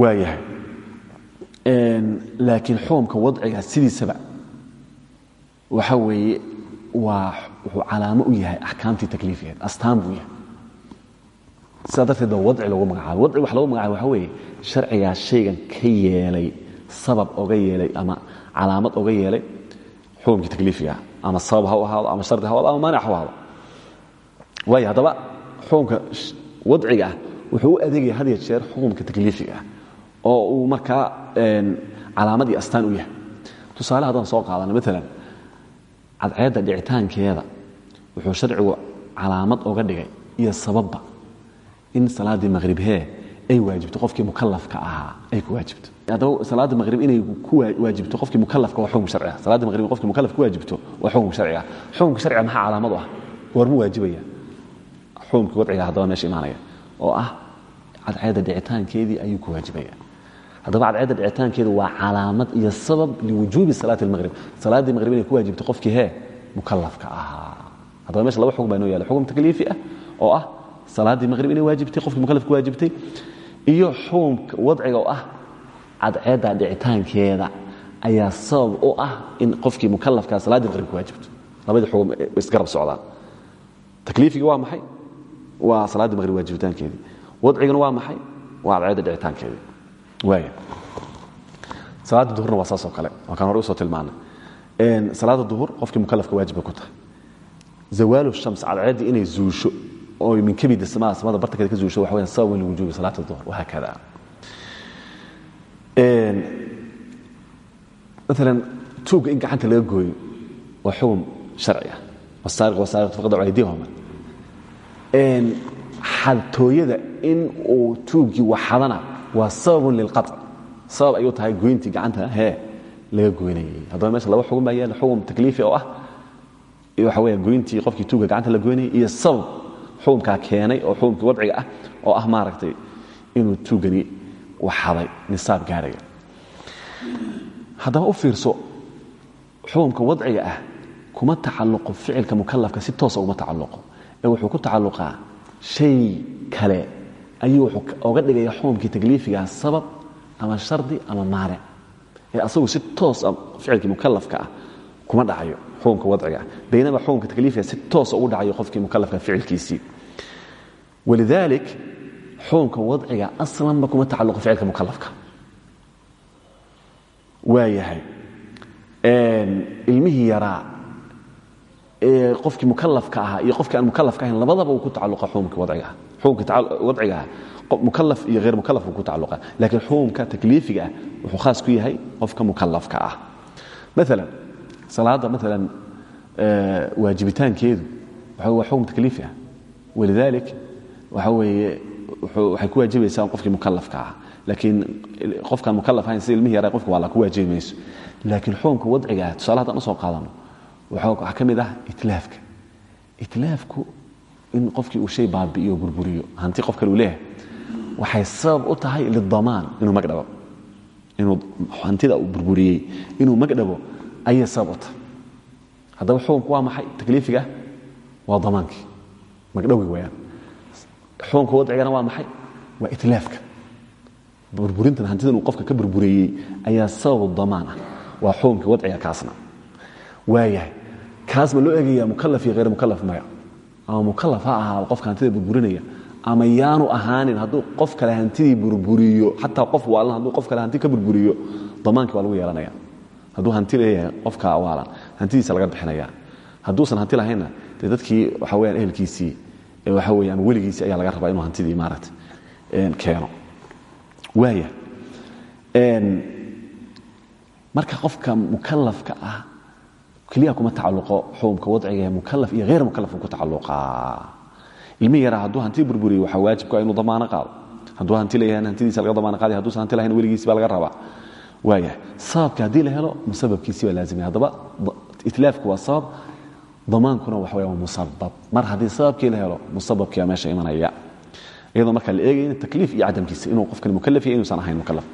waayahay laakiin xukumka wadciga sidiisaba waxa weeye waa wuxuu calaamo u yahay axkaamtii takliifigeed astaan buu yahay. Sidaa darteed ba wadci lagu magacaabo wadci wax lagu magacaabo waxa weeye sharcigaa shaygan ka yeelay sabab oga yeelay ama calaamad oga yeelay xukumkii takliifiga ama sabab ha u ahaado ama shardi ha ama maanic ha ahaado. Waayo haddaba wadciga ah wuxuu u adeegaya had jeer xukumka takliifiga ah oo uu markaa calaamad iyo astaan u yahay. Tusaale haddaan soo qaadano maalan cadceedda dhicitaankeeda wuxuu sharcigu calaamad oga dhigay iyo sababba. In salaaddii maqhribhee ay waajibto qofkii mukalafka ahaa ay ku waajibto. Haddaba salaadda maqhrib inay ku waajibto qofkii mukalafka waa xukum sharci ah salaadda maqhrib qofkii mukalaf ku waajibto waa xukum sharci ah xukumka sharciga maxaa calaamad u ah? Goormu waajibaya. Xukumkii wadciga haddaba meesha imaanaya oo ah cadceedda dhicitaankeedii ayuu ku waajibaya. Haddaba cadceedda dhicitaankeedu waa calaamad iyo sabab liwujuubi salaati almaqhrib salaaddii maqhrib inay ku waajibto qofkii hee mukalafka ahaa. Haddaba meesha laba xukm baa inoo yaalla. Xukum takliifi ah oo ah salaaddii maqhrib inay waajibtay qofkii mukalaf ku waajibtay iyo xukumka wadciga oo ah cadceedda dhicitaankeeda ayaa sabab u ah in qofkii mukalafkaa salaaddii maqhrib ku waajibto. Labadii xukum isgarab socdaan. Takliifigii waa maxay? Waa salaaddii maqhrib waajibitaankeedii. Wadciguna waa maxay? Waa cadceedda dhicitaankeedii. Waaya salaada duhurna waa saasoo kale. Waa kaan hore u soo tilmaanay. Salaada duhur qofkii mukalafka waajib bay ku tahay. Zawaalu shams cadceeddii inay zuusho oo min kabida samaa samada bartankeeda ka zuusho waxa weyan sababun liwujuubi salaati duhur wahaakada maalan tuugga in gacanta laga gooyo waa xukun sharci ah wasaariq wasaariqtu faqdacu aydiyahuma xadtooyada in uu tuuggii waxadana waa sababun lilqac sabab ayuu tahay goyntii gacanta hee laga goynayay haddaba meesha laba xugun baa yaalla xukum takliifi oo ah waxa weya goyntii qofkii tuuga gacanta la goynayay iyo sabab xukumkaa keenay oo xukumkii wadciga ah oo ah maaragtay inuu tuugani waxaday nisaab gaarhaya haddaba u fiirso xukumka wadciga ah kuma tacalluqo ficilka mukalafka si toosa uma tacalluqo. Ee wuxuu ku tacalluqaa shay kale. Ayuu wuxuu oga dhigaya xukumkii takliifigaa sabab ama shardi ama maanic ee asagu si toos a ficilkii mukalafka ah kuma dhacayo xukumka wadciga ah. Baynama xukumka takliifiga si toosa ugu dhacayo qofkii mukalafka ficilkiisii walidalik xukumka wadciga aslanba kuma tacalluqo ficilka mukalafka waa yahay ilmihii yaraa ee qofkii mukalafka ahaa iyo qofkii aan mukalafka ahayn labadaba uu ku tacalluqa xukumkii wadciga ah xukumka wadciga ah mukalaf iyo hayr mukalaf uu ku tacalluqa laakiin xukumka takliifiga ah wuxuu khaas ku yahay qofka mukalafka ah maalan salaadda maalan waajibitaankeedu waa xukum takliifi ah walidalik waxa weeye waxay ku waajibaysaa qofkii mukalafka ah. Laakiin qofkaan mukalaf ahayn sida ilmihi yara qofka waa la ku waajibi laakiin xukumka wadciga ah tusaale haddaan u soo qaadano waxaa ka mid ah itlaafka itlaafku in qofkii uu shay baabi'iyo burburiyo hanti qof kale uu leeyahay waxay sabab u tahay lidamaan inuu magdhabo inuu hantida uu burburiyey inuu magdhabo ayay sabab u tahay. Haddaba xukumku waa maxay? Takliifiga waa damaankii magdhowgi wayaan xukumka wadcigana waa maxay? Waa itlaafka burburintan hantidan uu qofka ka burburiyey ayaa sababu damaan ah. Waa xukumkii wadciga kaasna waayahay kaas ma loo eegaya mukalaf iyo hayr mukalaf maya. Ama mukalaf ha qofka hantida burburinaya. Ama yaanu ahaanin hadduu qof kale hantidii burburiyo xataa qof waalan hadduu qof kale hanti ka burburiyo damaankii waa lagu yeelanaya. Hadduu hanti leeyahay qofka waalan hantidiisa laga bixinaya hadduusan hanti lahaynna dadkii waxa weyaan ehelkiisii waxa weye ama weligiisii ayaa laga rabaa inuu hantidii maaragta keeno. Waaya marka qofka mukalafka ah keliya kuma tacaluqo xukumka wadciga ee mukalaf iyo hayr mukalaf ku tacaluqaa ilmi yaraa hadduu hanti burburiyo waxaa waajibka inuu damaano qaado. Hadduu hanti leeyahan hantidiisa laga damaano qaadaya hadduusan hanti lahayn weligiisi baa laga rabaa. Waaya sababka haddii la helo musababkiisii baa laazimaya haddaba itlaafku waa sabab damaankuna waxa waa musabab mar haddii sababkii la helo musababkii baa meesha imanaya. Iyadoo markaa la eegayna takliif iyo cadamkiisa inuu qofkani mukalaf yahay inuusan ahayn mukalaf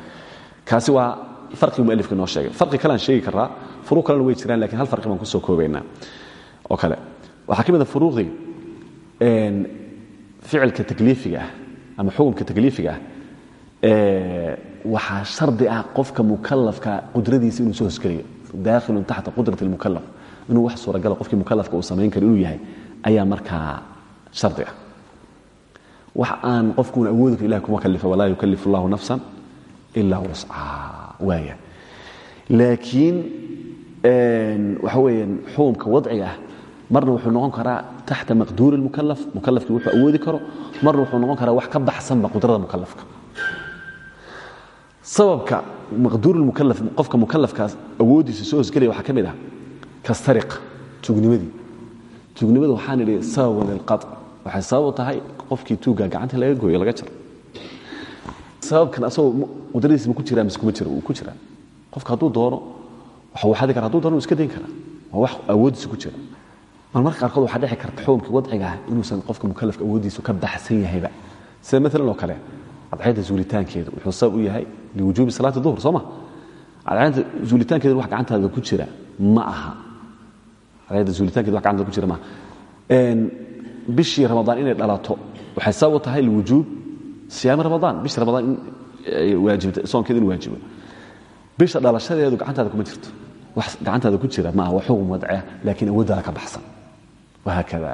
kaasi waa farqigi mualifka noo sheegay. Farqi kalean sheegi karaa furuuq kalena way jiraan laakiin hal farqi baan ku soo koobaynaa. Oo kale waxaa ka mid a furuuqdii ficilka takliifiga ah ama xukumka takliifiga ah waxaa shardi ah qofka mukalafka qudradiisa inuu soo hosgeliyo daakhilun taxta qudrat اlmukalaf inuu wax suuragala qofkii mukalafka uu samayn karo inuu yahay ayaa markaa shardi ah. Wax aan qofkuuna awoodi karo kuma kalifa walaa yukalif اllahu nafsa ilaa wuscaha waaya laakiin waxa weeyaan xukumka wadciga ah marna wuxuu noqon karaa taxta maqduuri اlmukalaf mukalafkii wuxuu awoodi karo marna wuxuu noqon karaa wax ka baxsanba qudrada mukalafka sababka maqduur mukalaf qofka mukalafkaas awoodiisa soo hosgelaya waxaa ka mid ah kastariqa tuugnimadii tuugnimada waxaan idhi sababan lilqac waxay sabab u tahay qofkii tuugga gacanta laga gooyo laga jaro. Sababkan asagoo qudradiisa ma ku jiraa mise kuma wuu ku jiraa. Qofka hadduu doono waxuu xadi kara haduu doono iska dayn karaa. Waa wax awoodiisa ku jira. Mar marka qaarkood waxaa dhici karta xukumkii wadciga ah inuusan qofka mukalafka awoodiisu ka baxsan yahayba. Sida maalan oo kale cadceedda zuulitaankeedu wuxuu sabab u yahay liwujuubi salaati duhr soo ma? Cadceedda zuulitaankeedu wax gacantaada ku jira ma aha bishii ramadaan inay dhalato waxay sabab u tahay liwujuub siyaami ramadaan. Bishii ramadaan in waajibta soonkeedu inuu waajibo bisha dhalashadeedu gacantaada kuma jirto. Wax gacantaada ku jira ma aha waa xukun wadciah laakiin awooddaada ka baxsan. Wahaakada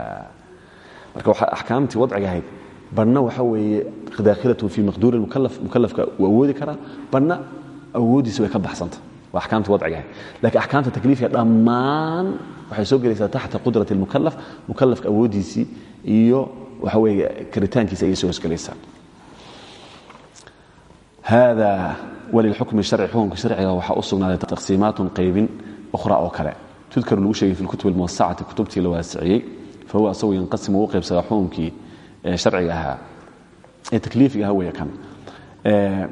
marka waxaa axkaamtii wadciga ahayd barna waxa weeye daakhilatun fii maqduuri mukalaf mukalafka uu awoodi karaa barna awooddiisa way ka baxsanta waa axkaamta wadciga ahayd lakiin axkaamta takliifka dhammaan waxay soo gelaysaa taxta qudrati اlmukalaf mukalafka awooddiisii iyo waxa weeye karitaankiisa ayay soo hosgelaysaa hada walilxukmi sharci xukunka sharciga waxaa u sugnaaday qaybin ukhra oo kale tudkaru lagu sheegay fi lkutub almuwasacati kutubtii la waasiciyey fahuwa asagu yanqasimu u qaybsadaa xukunkii harciga ahaa ee takliifiga aha kan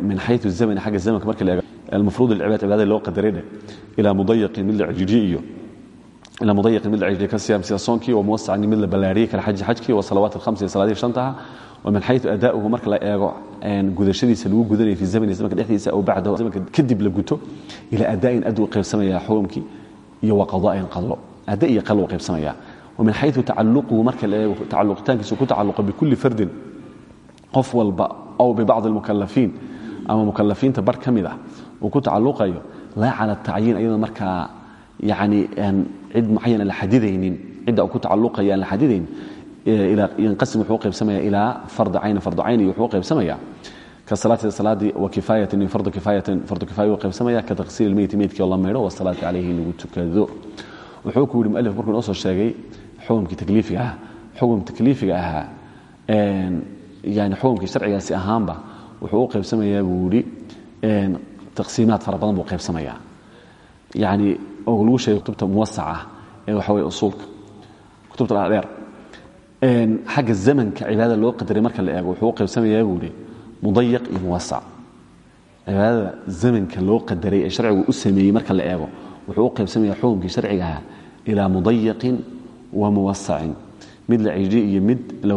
min xayu zamani xagga zamanka marka la eego almafruud lcibaad cibaadada loo qadaray dheh ilaa mudayaqin mid la cijiriye iyo ilaa mudayaqin mid la cijiriye ka siyaam sida soonkii wa muwasacin mid la ballaariyey kala xaji xajkii wa salawaat alkhamsi iyo salaadihii shantaha wa min xayu adaa'uhu marka la eego gudashadiisa lagu gudanayo fi zamani zamanka dhexdiisa aw bacdahu zamanka kadib la guto ilaa adaa'in ad uu qaybsamaya xukumkii iyo wa qada'in qadlo ada iyo qal uu qaybsamaya ومن xayثu تacaluquhu marka la eego tacaluqitaankiisu ku tacaluqo bikuli fardin qof walba ow bibacضi اlmukalafiin ama mukalafiinta bar ka mid ah uu ku tacaluqayo laa cala الtacyiin ayadoo markaa yani cid mucayana la xadidaynin cidda uu ku tacaluqaya aan la xadidayn yanqasim wuxuu qaybsamaya ilaa farda cayni fardu cayni wuxuu qaybsamaya. Ka salaati salaadii wa kifaayatin fardu kifaayatin fardu kifaaya qaybsamaya ka taqsiil ilmeyti meydkii oo la maydho wasalaati calayhi lagu tukado. Wuxuu ku yidhi mualif markuu soo sheegay xukumkii takliifiga ah xukumka takliifiga ahaa yani xukumkii sharcigaasi ahaanba wuxuu u qaybsamayaa buu taqsiimaad fara badan buu qaybsamayaa. Yani oo lagu sheegay kutubta muwasaca ee waxa weye usuulka kutubta dhaadheer xagga zamanka cibaadada loo qadaray marka la eego wuxuu u qaybsamayaa buu yidhi mudayaq iyo muwasac cibaadada zamanka loo qadaray ee sharcigu u sameeyey marka la eego wuxuu u qaybsamaya sharciga ahaa ilaa mudayaqin wa muwasacin mid la mid la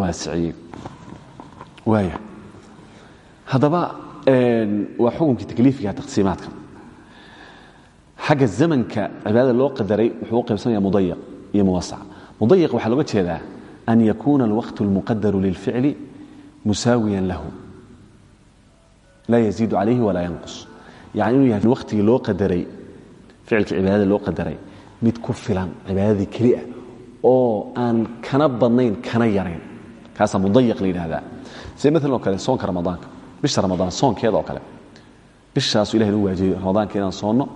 waaya. Haddaba waa xukumkii takliifiga taqsiimaadka. Xagga zamanka cibaadada loo qadaray wuxuu u mudayaq iyo muwasac mudayaq waxaa looga jeedaa an yakuuna alwaqt اlmuqadaru lilficli musaawiyan lahu. Laa yaziidu calayhi walaa yanqus. Yani inuu yahay waqtigii loo qadaray ficilkii cibaadada loo qadaray mid ku filan cibaadadii keli ah oo aan kana badnayn kana yarayn. Kaasaa mudayaq la yidhahdaa sida maalan oo kale soonka ramadaanka bisha ramadaan soonkeeda oo kale. Bishaasu ilahay nuu waajibay ramadaanka inaan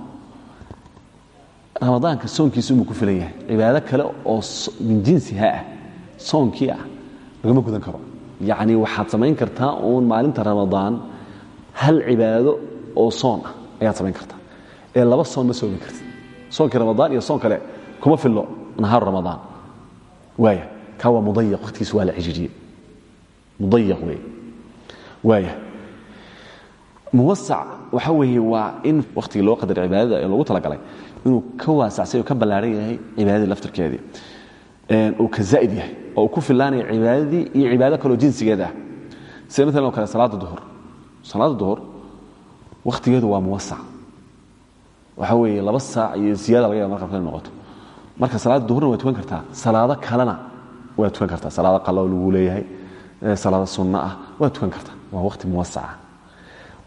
ramadaanka soonkiisu inuu ku filan yahay cibaado kale oo min jinsiha ah soonkii lagama gudan karo yacni waxaad samayn kartaa uun maalinta ramadaan hal cibaado oo soon ah ayaad samayn kartaa ee laba soon ma soomi kartid soonkii ramadaan iyo soon kale. Kuma fillo nahaaru ramadaan waaya kaa waa mudayaq waqtigiisa waa la cijiriye mudayaq wey waaya muwasac waxa weeye waa in wakhtigii loo qadar cibaadada loogu talagalay inuu ka waasacsay oo ka ballaaran yahay cibaadadii laftirkeedii. Uu ka zaa'id yahay oo uu ku fillaanaya cibaadadii iyo cibaado kaloo jinsigeeda ah. Sida maalan oo kale salaada duhur. Salaada duhur wakhtigeedu waa muwasac waxa weeye laba saac iyo ziyaada laga yaba marka kale noqoto. Marka salaada duhurna waa tukan kartaa. Salaado kalena waa tukan kartaa. Salaado qalo lagu leeyahay salaado sunno ah waa tukan kartaa. Waa wakhti muwasaca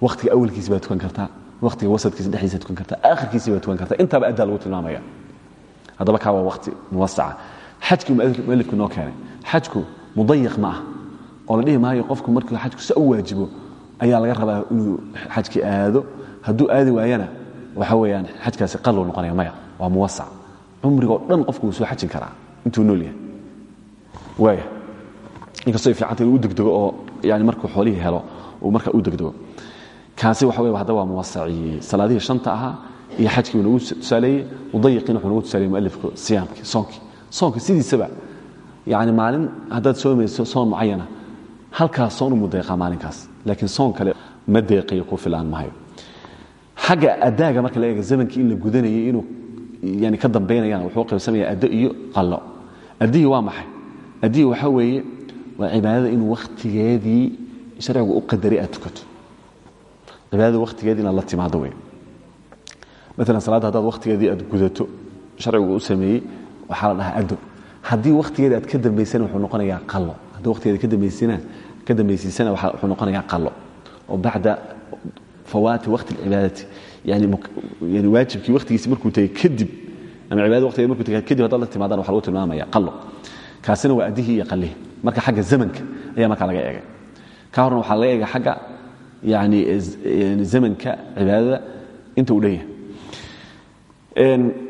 wakhtiga awalkiisi baa tukan kartaa wakhtiga wasadkiisa dhexdiisa tukan kartaa aakhirkiisi baa tukan kartaa intaaba addaa lagu tilmaamaya. Haddaba kaa waa wakhti muwasaca. Xajkii mualifku noo keenay. Xajku mudayiq ma ah. Oo la dhihi maayo qofku markuu xajku sa u waajibo ayaa laga rabaa inuu xajkii aado. Hadduu aadi waayana waxa weeyaan xajkaasi qaluu noqonaya maya. Waa muwasac. Cumrigoo dhan qofku wuu soo xajin karaa. Intuu nool yahay. Waaya inkastoo fiicanta inuu degdego oo yani markuu xoolihii helo uu marka u degdego kaasi wey hadda waa muwasaciyey salaadihii shanta ahaa iyo xajkii uu nagu tusaaleeyey mudayiqiina wuxuu nagu tusaaleeyey mualifku siyaamkii soonkii. Soonka sidiisaba yani maalin haddaad soomayso soon mucayana halkaas soon u mudeeqaa maalinkaas. Laakiin soon kale ma deeqiyo ku filaan mahayo xagga adaaga marka la eega zamankii in la gudanayay inuu yani ka dambaynayana wuxuu qaybsamaya addo iyo qallo. Addihii waa maxay? Addihii waxaa weeye waa cibaadada inuu wakhtigeedii sharcigu u qadaray aad tukato cibaadada wakhtigeedii inaad la timaado wey maalan salaadda haddaad wakhtigeedii aad gudato sharcigu u sameeyey waxaa la dhahaa addo haddii wakhtigeeda aad ka dambaysana wuxuu noqonayaa qallo haddii wakhtigeeda ka dambaysana ka dambaysiisana wuxuu noqonayaa qallo oo bacda fawaati waqti alcibaadati yani yani waajibkii wakhtigiisi markuu tegey kadib ama cibaadada waqtigeeda markuu tegey kadib haddaad la timaadana waxa lagu tilmaamaya qallo kaasina waa addihii iyo qallihi marka xagga zamanka ayaa markaa laga eegay ka horna waxaa laga eegay xagga zamanka cibaadada inta uu dhan yahay.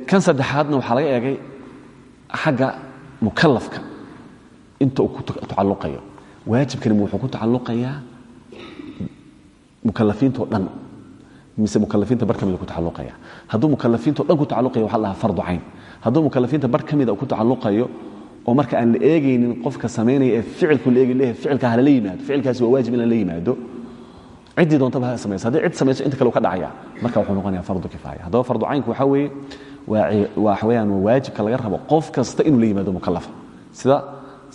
Kan saddexaadna waxaa laga eegay xagga mukalafka inta uu ku tacalluqayo waajibkani wuxuu ku tacalluqayaa mukalafiintao dhan mise mukalafiinta bar ku tacalluqaya hadduu mukalafiintao dhan ku tacalluqayo waxa la dhahaa fardu cayn. Hadduu mukalafiinta ku tacalluqayo oo marka aan la eegaynin qofka samaynaya ee ficilku la leeyahay ficilka hala la ficilkaasi waa waajib in la yimaado ciddii doontaba ha samayso haddii cid samayso inta kale uu ka dhacaya marka wuxuu noqonaya fardu kifaaya haddaba fardu caynku waxaa weeye waxa weyaan waa waajibka laga rabo qof kasta inuu la yimaado mukalafa sida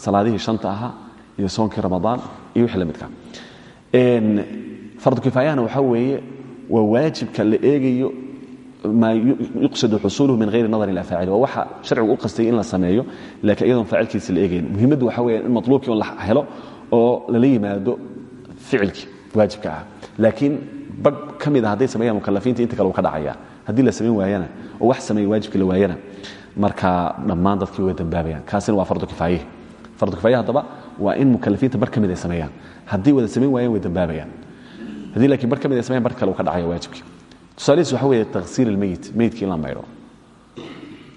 salaadihii shanta ahaa iyo soonkii ramadaan iyo wixii la midka fardu kifaayahana waxaa weeye waa waajibka la eegayo maa yuqsadu xusuluhu min hayri nadar ila faacil waa waxa sharcigu u qastay in la sameeyo laakiin iyadoon faacilkiisa la eegayn muhimaddu waxa weya in matluubkii on la helo oo lala yimaado ficilkii waajibka ah. Laakiin badh ka mid a hadday sameeyaan mukalafiinta inta kale uu ka dhacaya. Haddii la samayn waayana oo wax sameeya waajibkii la waayana marka dhammaan dadkii way dambaabayaan. Kaasina waa fardu kifaaye. Fardu kifaaye haddaba waa in mukalafiinta bar ka mid ay sameeyaan. Haddii wada samayn waayaan way dambaabayaan. Haddii laakiin bar ka mid ay sameeyaan bar kale uu ka dhacaya waajibkii. Tusaalihiis waxa weeye taksiir ilmeyit meydkii in la maydho.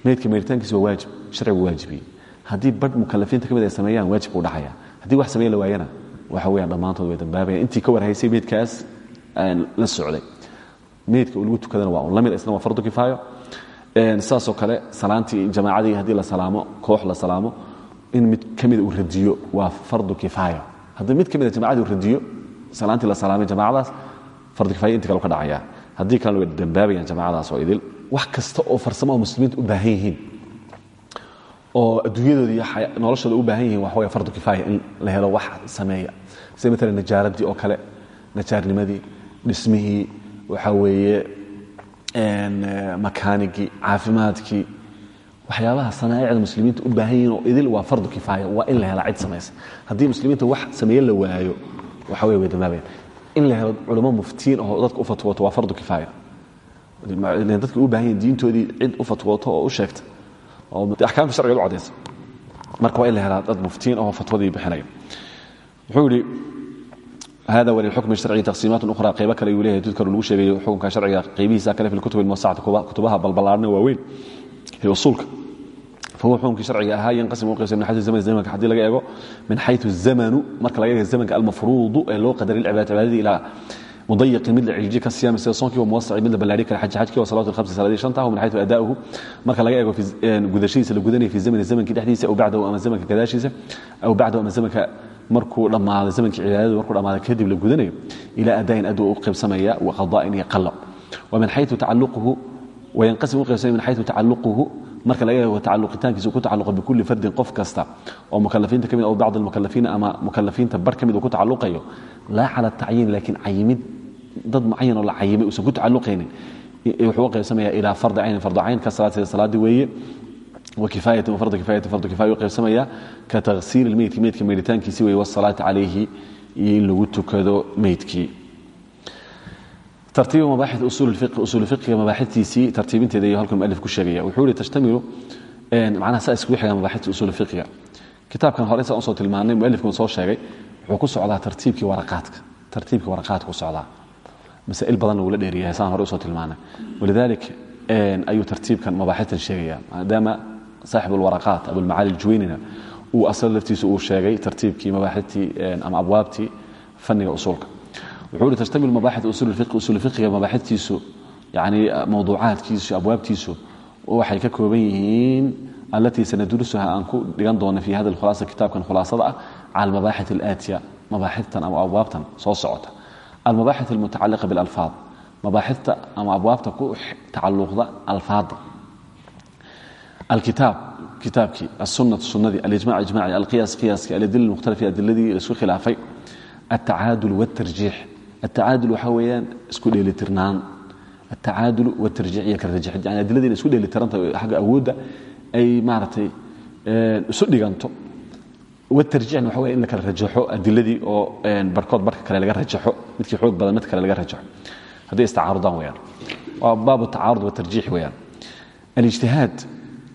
Meydka maydhitaankiisa waa waajib sharcigu waajibiyey. Haddii badh mukalafiinta ka mid ay sameeyaan waajibku u dhacaya. Haddii wax sameeya la waayana waxa weyaan dhammaantood way dambaabayaan intii ka warhaysay meydkaas la socday. Meydka uu tukadana waa un la mid isna waa fardu kifaayo. Sidaasoo kale salaantii jamaacadii haddii la salaamo koox la salaamo in mid ka uu radiyo waa fardu kifaayo. Haddii mid ka mida uu radiyo salaantii la salaamay jamaacadaas fardu kifaayo intii kale ka dhacaya. Haddii kalena way dambaabayaan jamaacadaas oo idil. Wax kasta oo farsamo oo muslimiinta u baahan yihiin oo adduunyadooda iyo noloshooda u baahan yihiin waxa wey fardu kifaaya in la helo wax sameeya sida maalan najaaradii oo kale najaarnimadii dhismihii waxa weeye makaanigii caafimaadkii waxyaabaha sanaaicda muslimiinta u baahan yihiin oo idil waa fardu kifaaya waa in la hela cid samaysa. Haddii muslimiinta wax sameeye la waayo waxa wey way dambaabayaan in la helo culamo muftiin oo dadka u fatwooto waa fardu kifaaya dadka u baahan yihiin diintoodii cid u fatwooto oo u sheegta oo axkaamta sharciga u cadaysa marka waa in la helaa dad muftiin oo fatwadii bixinaya. Wuxuu yidhi hada walilxukmi sharci taqsiimaat ukhra qaybo kale ayuu leeyahay tudkaru lagu sheegayo xukunka sharciga qaybihiisa kale fi lkutub almuwasacati kutubaha balballaarna waaweyn ee usuulka fahuwa xukunkii sharciga ahaa yanqasimu u qaybsay min xayu zaman zamanka haddii laga eego min xayu zamanu marka laga eego zamanka almafruudu ee loo qadaray cibaadada cibaadadii ilaa mudayiqin mid la cijiye ka siyaami sida soonkii wa muwasaci mid la ballaari kara xaji xajkii wa salawatu lhamsi salaadii shanta min xaytu adaa'uhu marka laga eego gudashadiisa la gudanaya fi zamani zamankii dhexdiisa aw bacdahu ama zamanka gadaashiisa aw bacdahu ama zamanka markuu dhammaado zamankii cibaadadu markuu dhammaado kadib la gudanayo ilaa adaayin aduu u qaybsamaya wa qada'in iyo wa min xaytu tacaluquhu wayanqasim u qaybsamaya min xaytu tacaluquhu marka laga eego tacaluqitaankiisa uu ku tacaluqo bikulli fardin qof kasta oo mukalafiinta ka mid aw bacd almukalafiina ama mukalafiinta bar ka mid uu ku tacaluqayo laa cala tacyiin laakiin cayimid dad mucayan oo la cayimay uusan ku tacaluqaynin wuxuu u qaybsamaya ilaa fardi caynin fardu cayn ka salaad sida salaadii weeye qaybsamaya ka tasiir meydki meydka meyditaankiisi wey wsalaai calayhi iyo in lagu tukado meydkii tartiibu mabaaxid usuul fiqiga mabaaxidtiisii tartiibinteeda iyo halkan mualif ku sheegaya wuxuu ihi tashtamilu macnaha saa iskugu xigaa mabaaxidta usuul fiqiga kitaabkan hore saan u soo tilmaanay mualifkan soo sheegay wuxuu ku socdaa tartiibkii waraqaadka tartiibkii waraqaadka ku socdaa masaa'il badanna wuu la dheeriyahay saan hore u soo tilmaanay walidaalika ayuu tartiibkan mabaaxidtan sheegaya maadaama saaxib اlwaraqaat abulmacaali juwaynina uu asaga laftiisa uu sheegay tartiibkii mabaaxidtii ama abwaabtii faniga usuulka wuxuu uhi tajtami mabaaxid usuul fiqiga mabaaxidtiisu yani mawduucaadkiisu abwaabtiisu waxay ka kooban yihiin alatii sanadursuha aan ku dhigan doono fi hada khulaasa kitaabkan khulaasada ah cala almabaaxit alaatiya mabaaxidtan ama abwaabtan soo socota. Almabaaxit almutacaliqa bilalfaad mabaaxidta ama abwaabta ku tacalluqda alfaada alkitaab kitaabkii asunatu sunadii alijmac ijmaci alqiyaas qiyaaskii aladila mukhtalafii adiladii la isku khilaafay. Altacaadul wاtarjiix altacaadul waxaa weeyaan isku dheelitirnaan. Altacaadul wاtarjiix iyo kala rajixid yani adiladii inay isku dheelitiranta xagga awoodda ay maaragtay isu dhiganto. Wtarjiicna waxa weya in la kala rajaxo adiladii oo barkood barka kale laga rajaxo midkii xoog badan mid kale laga rajaxo. Hadday istacaarudaan weyaan waa baabu tacaarud watarjiix weyaan alijtihaad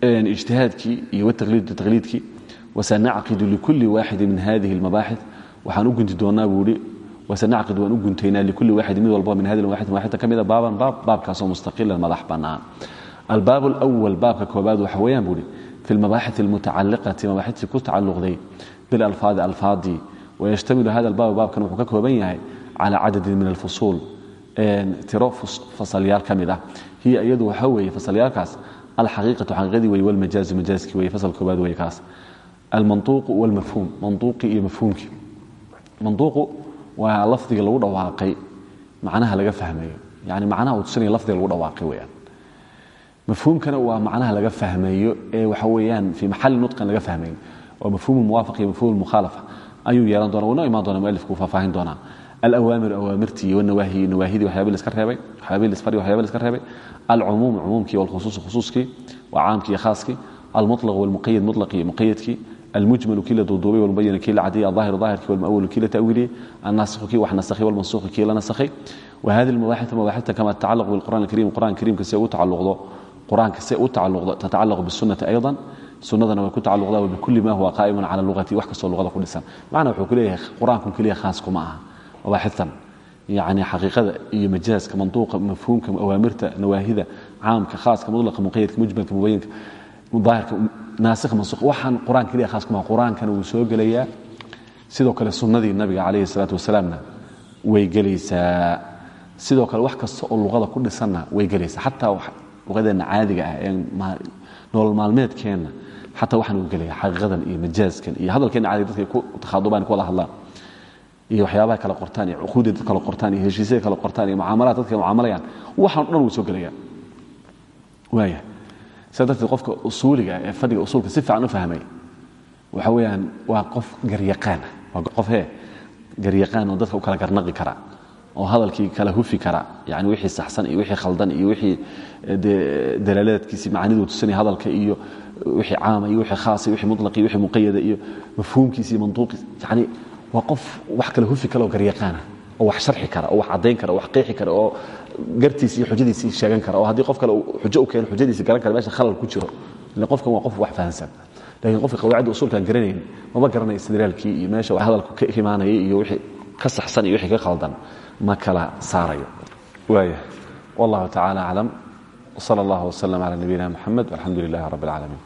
الاجتهاد اجتهادكي والتقليد تقليدكي وسنعقد لكل واحد من هذه المباحث وحان ugunti doonaa buuri وسنعقد waan u guntaynaa لكل واحد mid walba من هذه المباحث واحدة kamida baaban baab baabkaasoo مستقلا madax banaan الباب الأول baabka koobaad waxa weeyaan buuri في المباحث المتعلقة مباحثtii ku tacalluqday بالألفاظ ألفاadii ويشتمل هذا الباب baabkan wuxuu ka kooban yahay على عدد من الفصول tiro fasalyaal ka mid ah hiya iyadu waxa weeye fasalyaalkaas alxaqiiqatu xaqiiqadii wey wlmajaazu majaazkii wey fasal koobaad wey kaas almantuuqu wlmafhuum mantuuqii iyo mafhuumkii mantuuqu waa lafdiga lagu dhawaaqay macnaha laga fahmayo yani macnaha uu tusinaya lafdiga lagu dhawaaqay weyaan mafhuumkana waa macnaha laga fahmayo ee waxa weyaan fii maxali nutqan laga fahmayn waa mafhumu muwaafaq iyo mafhumu mukhaalafa ayuu yeelan doona wuuna imaan doona mualifku faahfaahin doonaa alawaamiru awaamirtii iyo nawaahi nawaahidii waxyaabii laska reebay waxyaabii laisfari waxyaabii laska reebay alcumuum cumuumkii wlkhusuusu khusuuskii waa caamkii iyo khaaskii almulaq walmuqayad mulaqii muqayadkii almujmalu kii la duuduubay walmubayin kii la cadiyey alaahiru daahirkii walmawalu kii la ta'wiiliyey annaasiku kii wax nasakhay walmansuuqu kii la nasakhay wahadi lmabaaxiu mabaaxita kama tatacalaqu bilqur'an alkariim qur'an kariimka see u tacalluqdo qur'aanka see u tacalluqdo tatacalaqu bisunati aydan sunadana way ku tacalluqdaa wa bikulli ma huwa qaa'imun cala lugati wax kastoo luqada ku dhisan macna wuxuu ku leeyahay qur'aanku keliya khaasku ma aha mabaaxitan yani xaqiiqada iyo majaaska manduuqa mafhuumka awaamirta nawaahida caamka haaska mulqa muqayadka mujmalka mubayinka daahirka naasikha mansuuqa waxaan qur'aan keliya khaas kuma qur'aankana wuu soo gelayaa. Sidoo kale sunnadii nabiga calayhi salaatu wasalaamna way gelaysaa. Sidoo kale wax kasta oo luqada ku dhisanna way gelaysaa. Xataa luqadeenna caadiga ah ee nolol maalmeedkeenna xataa waxaan u gelaya xaqiiqadan iyo majaaskan iyo hadalkeenna caadiga dadka ku takhadubaan ku wada hadlaan iyo waxyaabaha kala qortaan iyo cuquudda dad kala qortaan iyo heshiisyada kala qortaan iyo mucaamalaad dadka mucaamalayaan waxaan dhan wuu soo gelaya. Waaya sidaa darteed qofka usuuliga ee fadhiga usuulka si fiican u fahmay waxa weeyaan waa qof garyaqaana waa qof hee garyaqaan oo dadka u kala garnaqi kara oo hadalkii kala hufi kara yani wixii saxsan iyo wixii khaldan iyo wixii dalaalaadkiisii macaaniduu tusinaya hadalka iyo wixii caama iyo wixii khaasa iyo wixii mutlaq iyo wixii muqayada iyo mafhuumkiisa iyo mantuuqiisa yani waa qof wax kale hufi kale oo garyaqaana oo wax sharxi kara oo wax caddayn kara oo wax qeexi kara oo gartiisi iyo xujadiisii sheegan kara oo haddii qof kale xujo u keeno xujadiisi garan kara meesha khalal ku jiro. Ile qofkan waa qof wax fahansan laakiin qofka qawaacidda usuulkan garanayn mama garanaya istidlaalkii iyo meesha hadalku ka imaanaya iyo wixii ka saxsan iyo wixii ka khaldan. Ma kala saarayo. Waaya wallahu tacaala aclam wsala allah wslam cala nabiyina moxamed walxamdu lilahi rabb alcaalamiin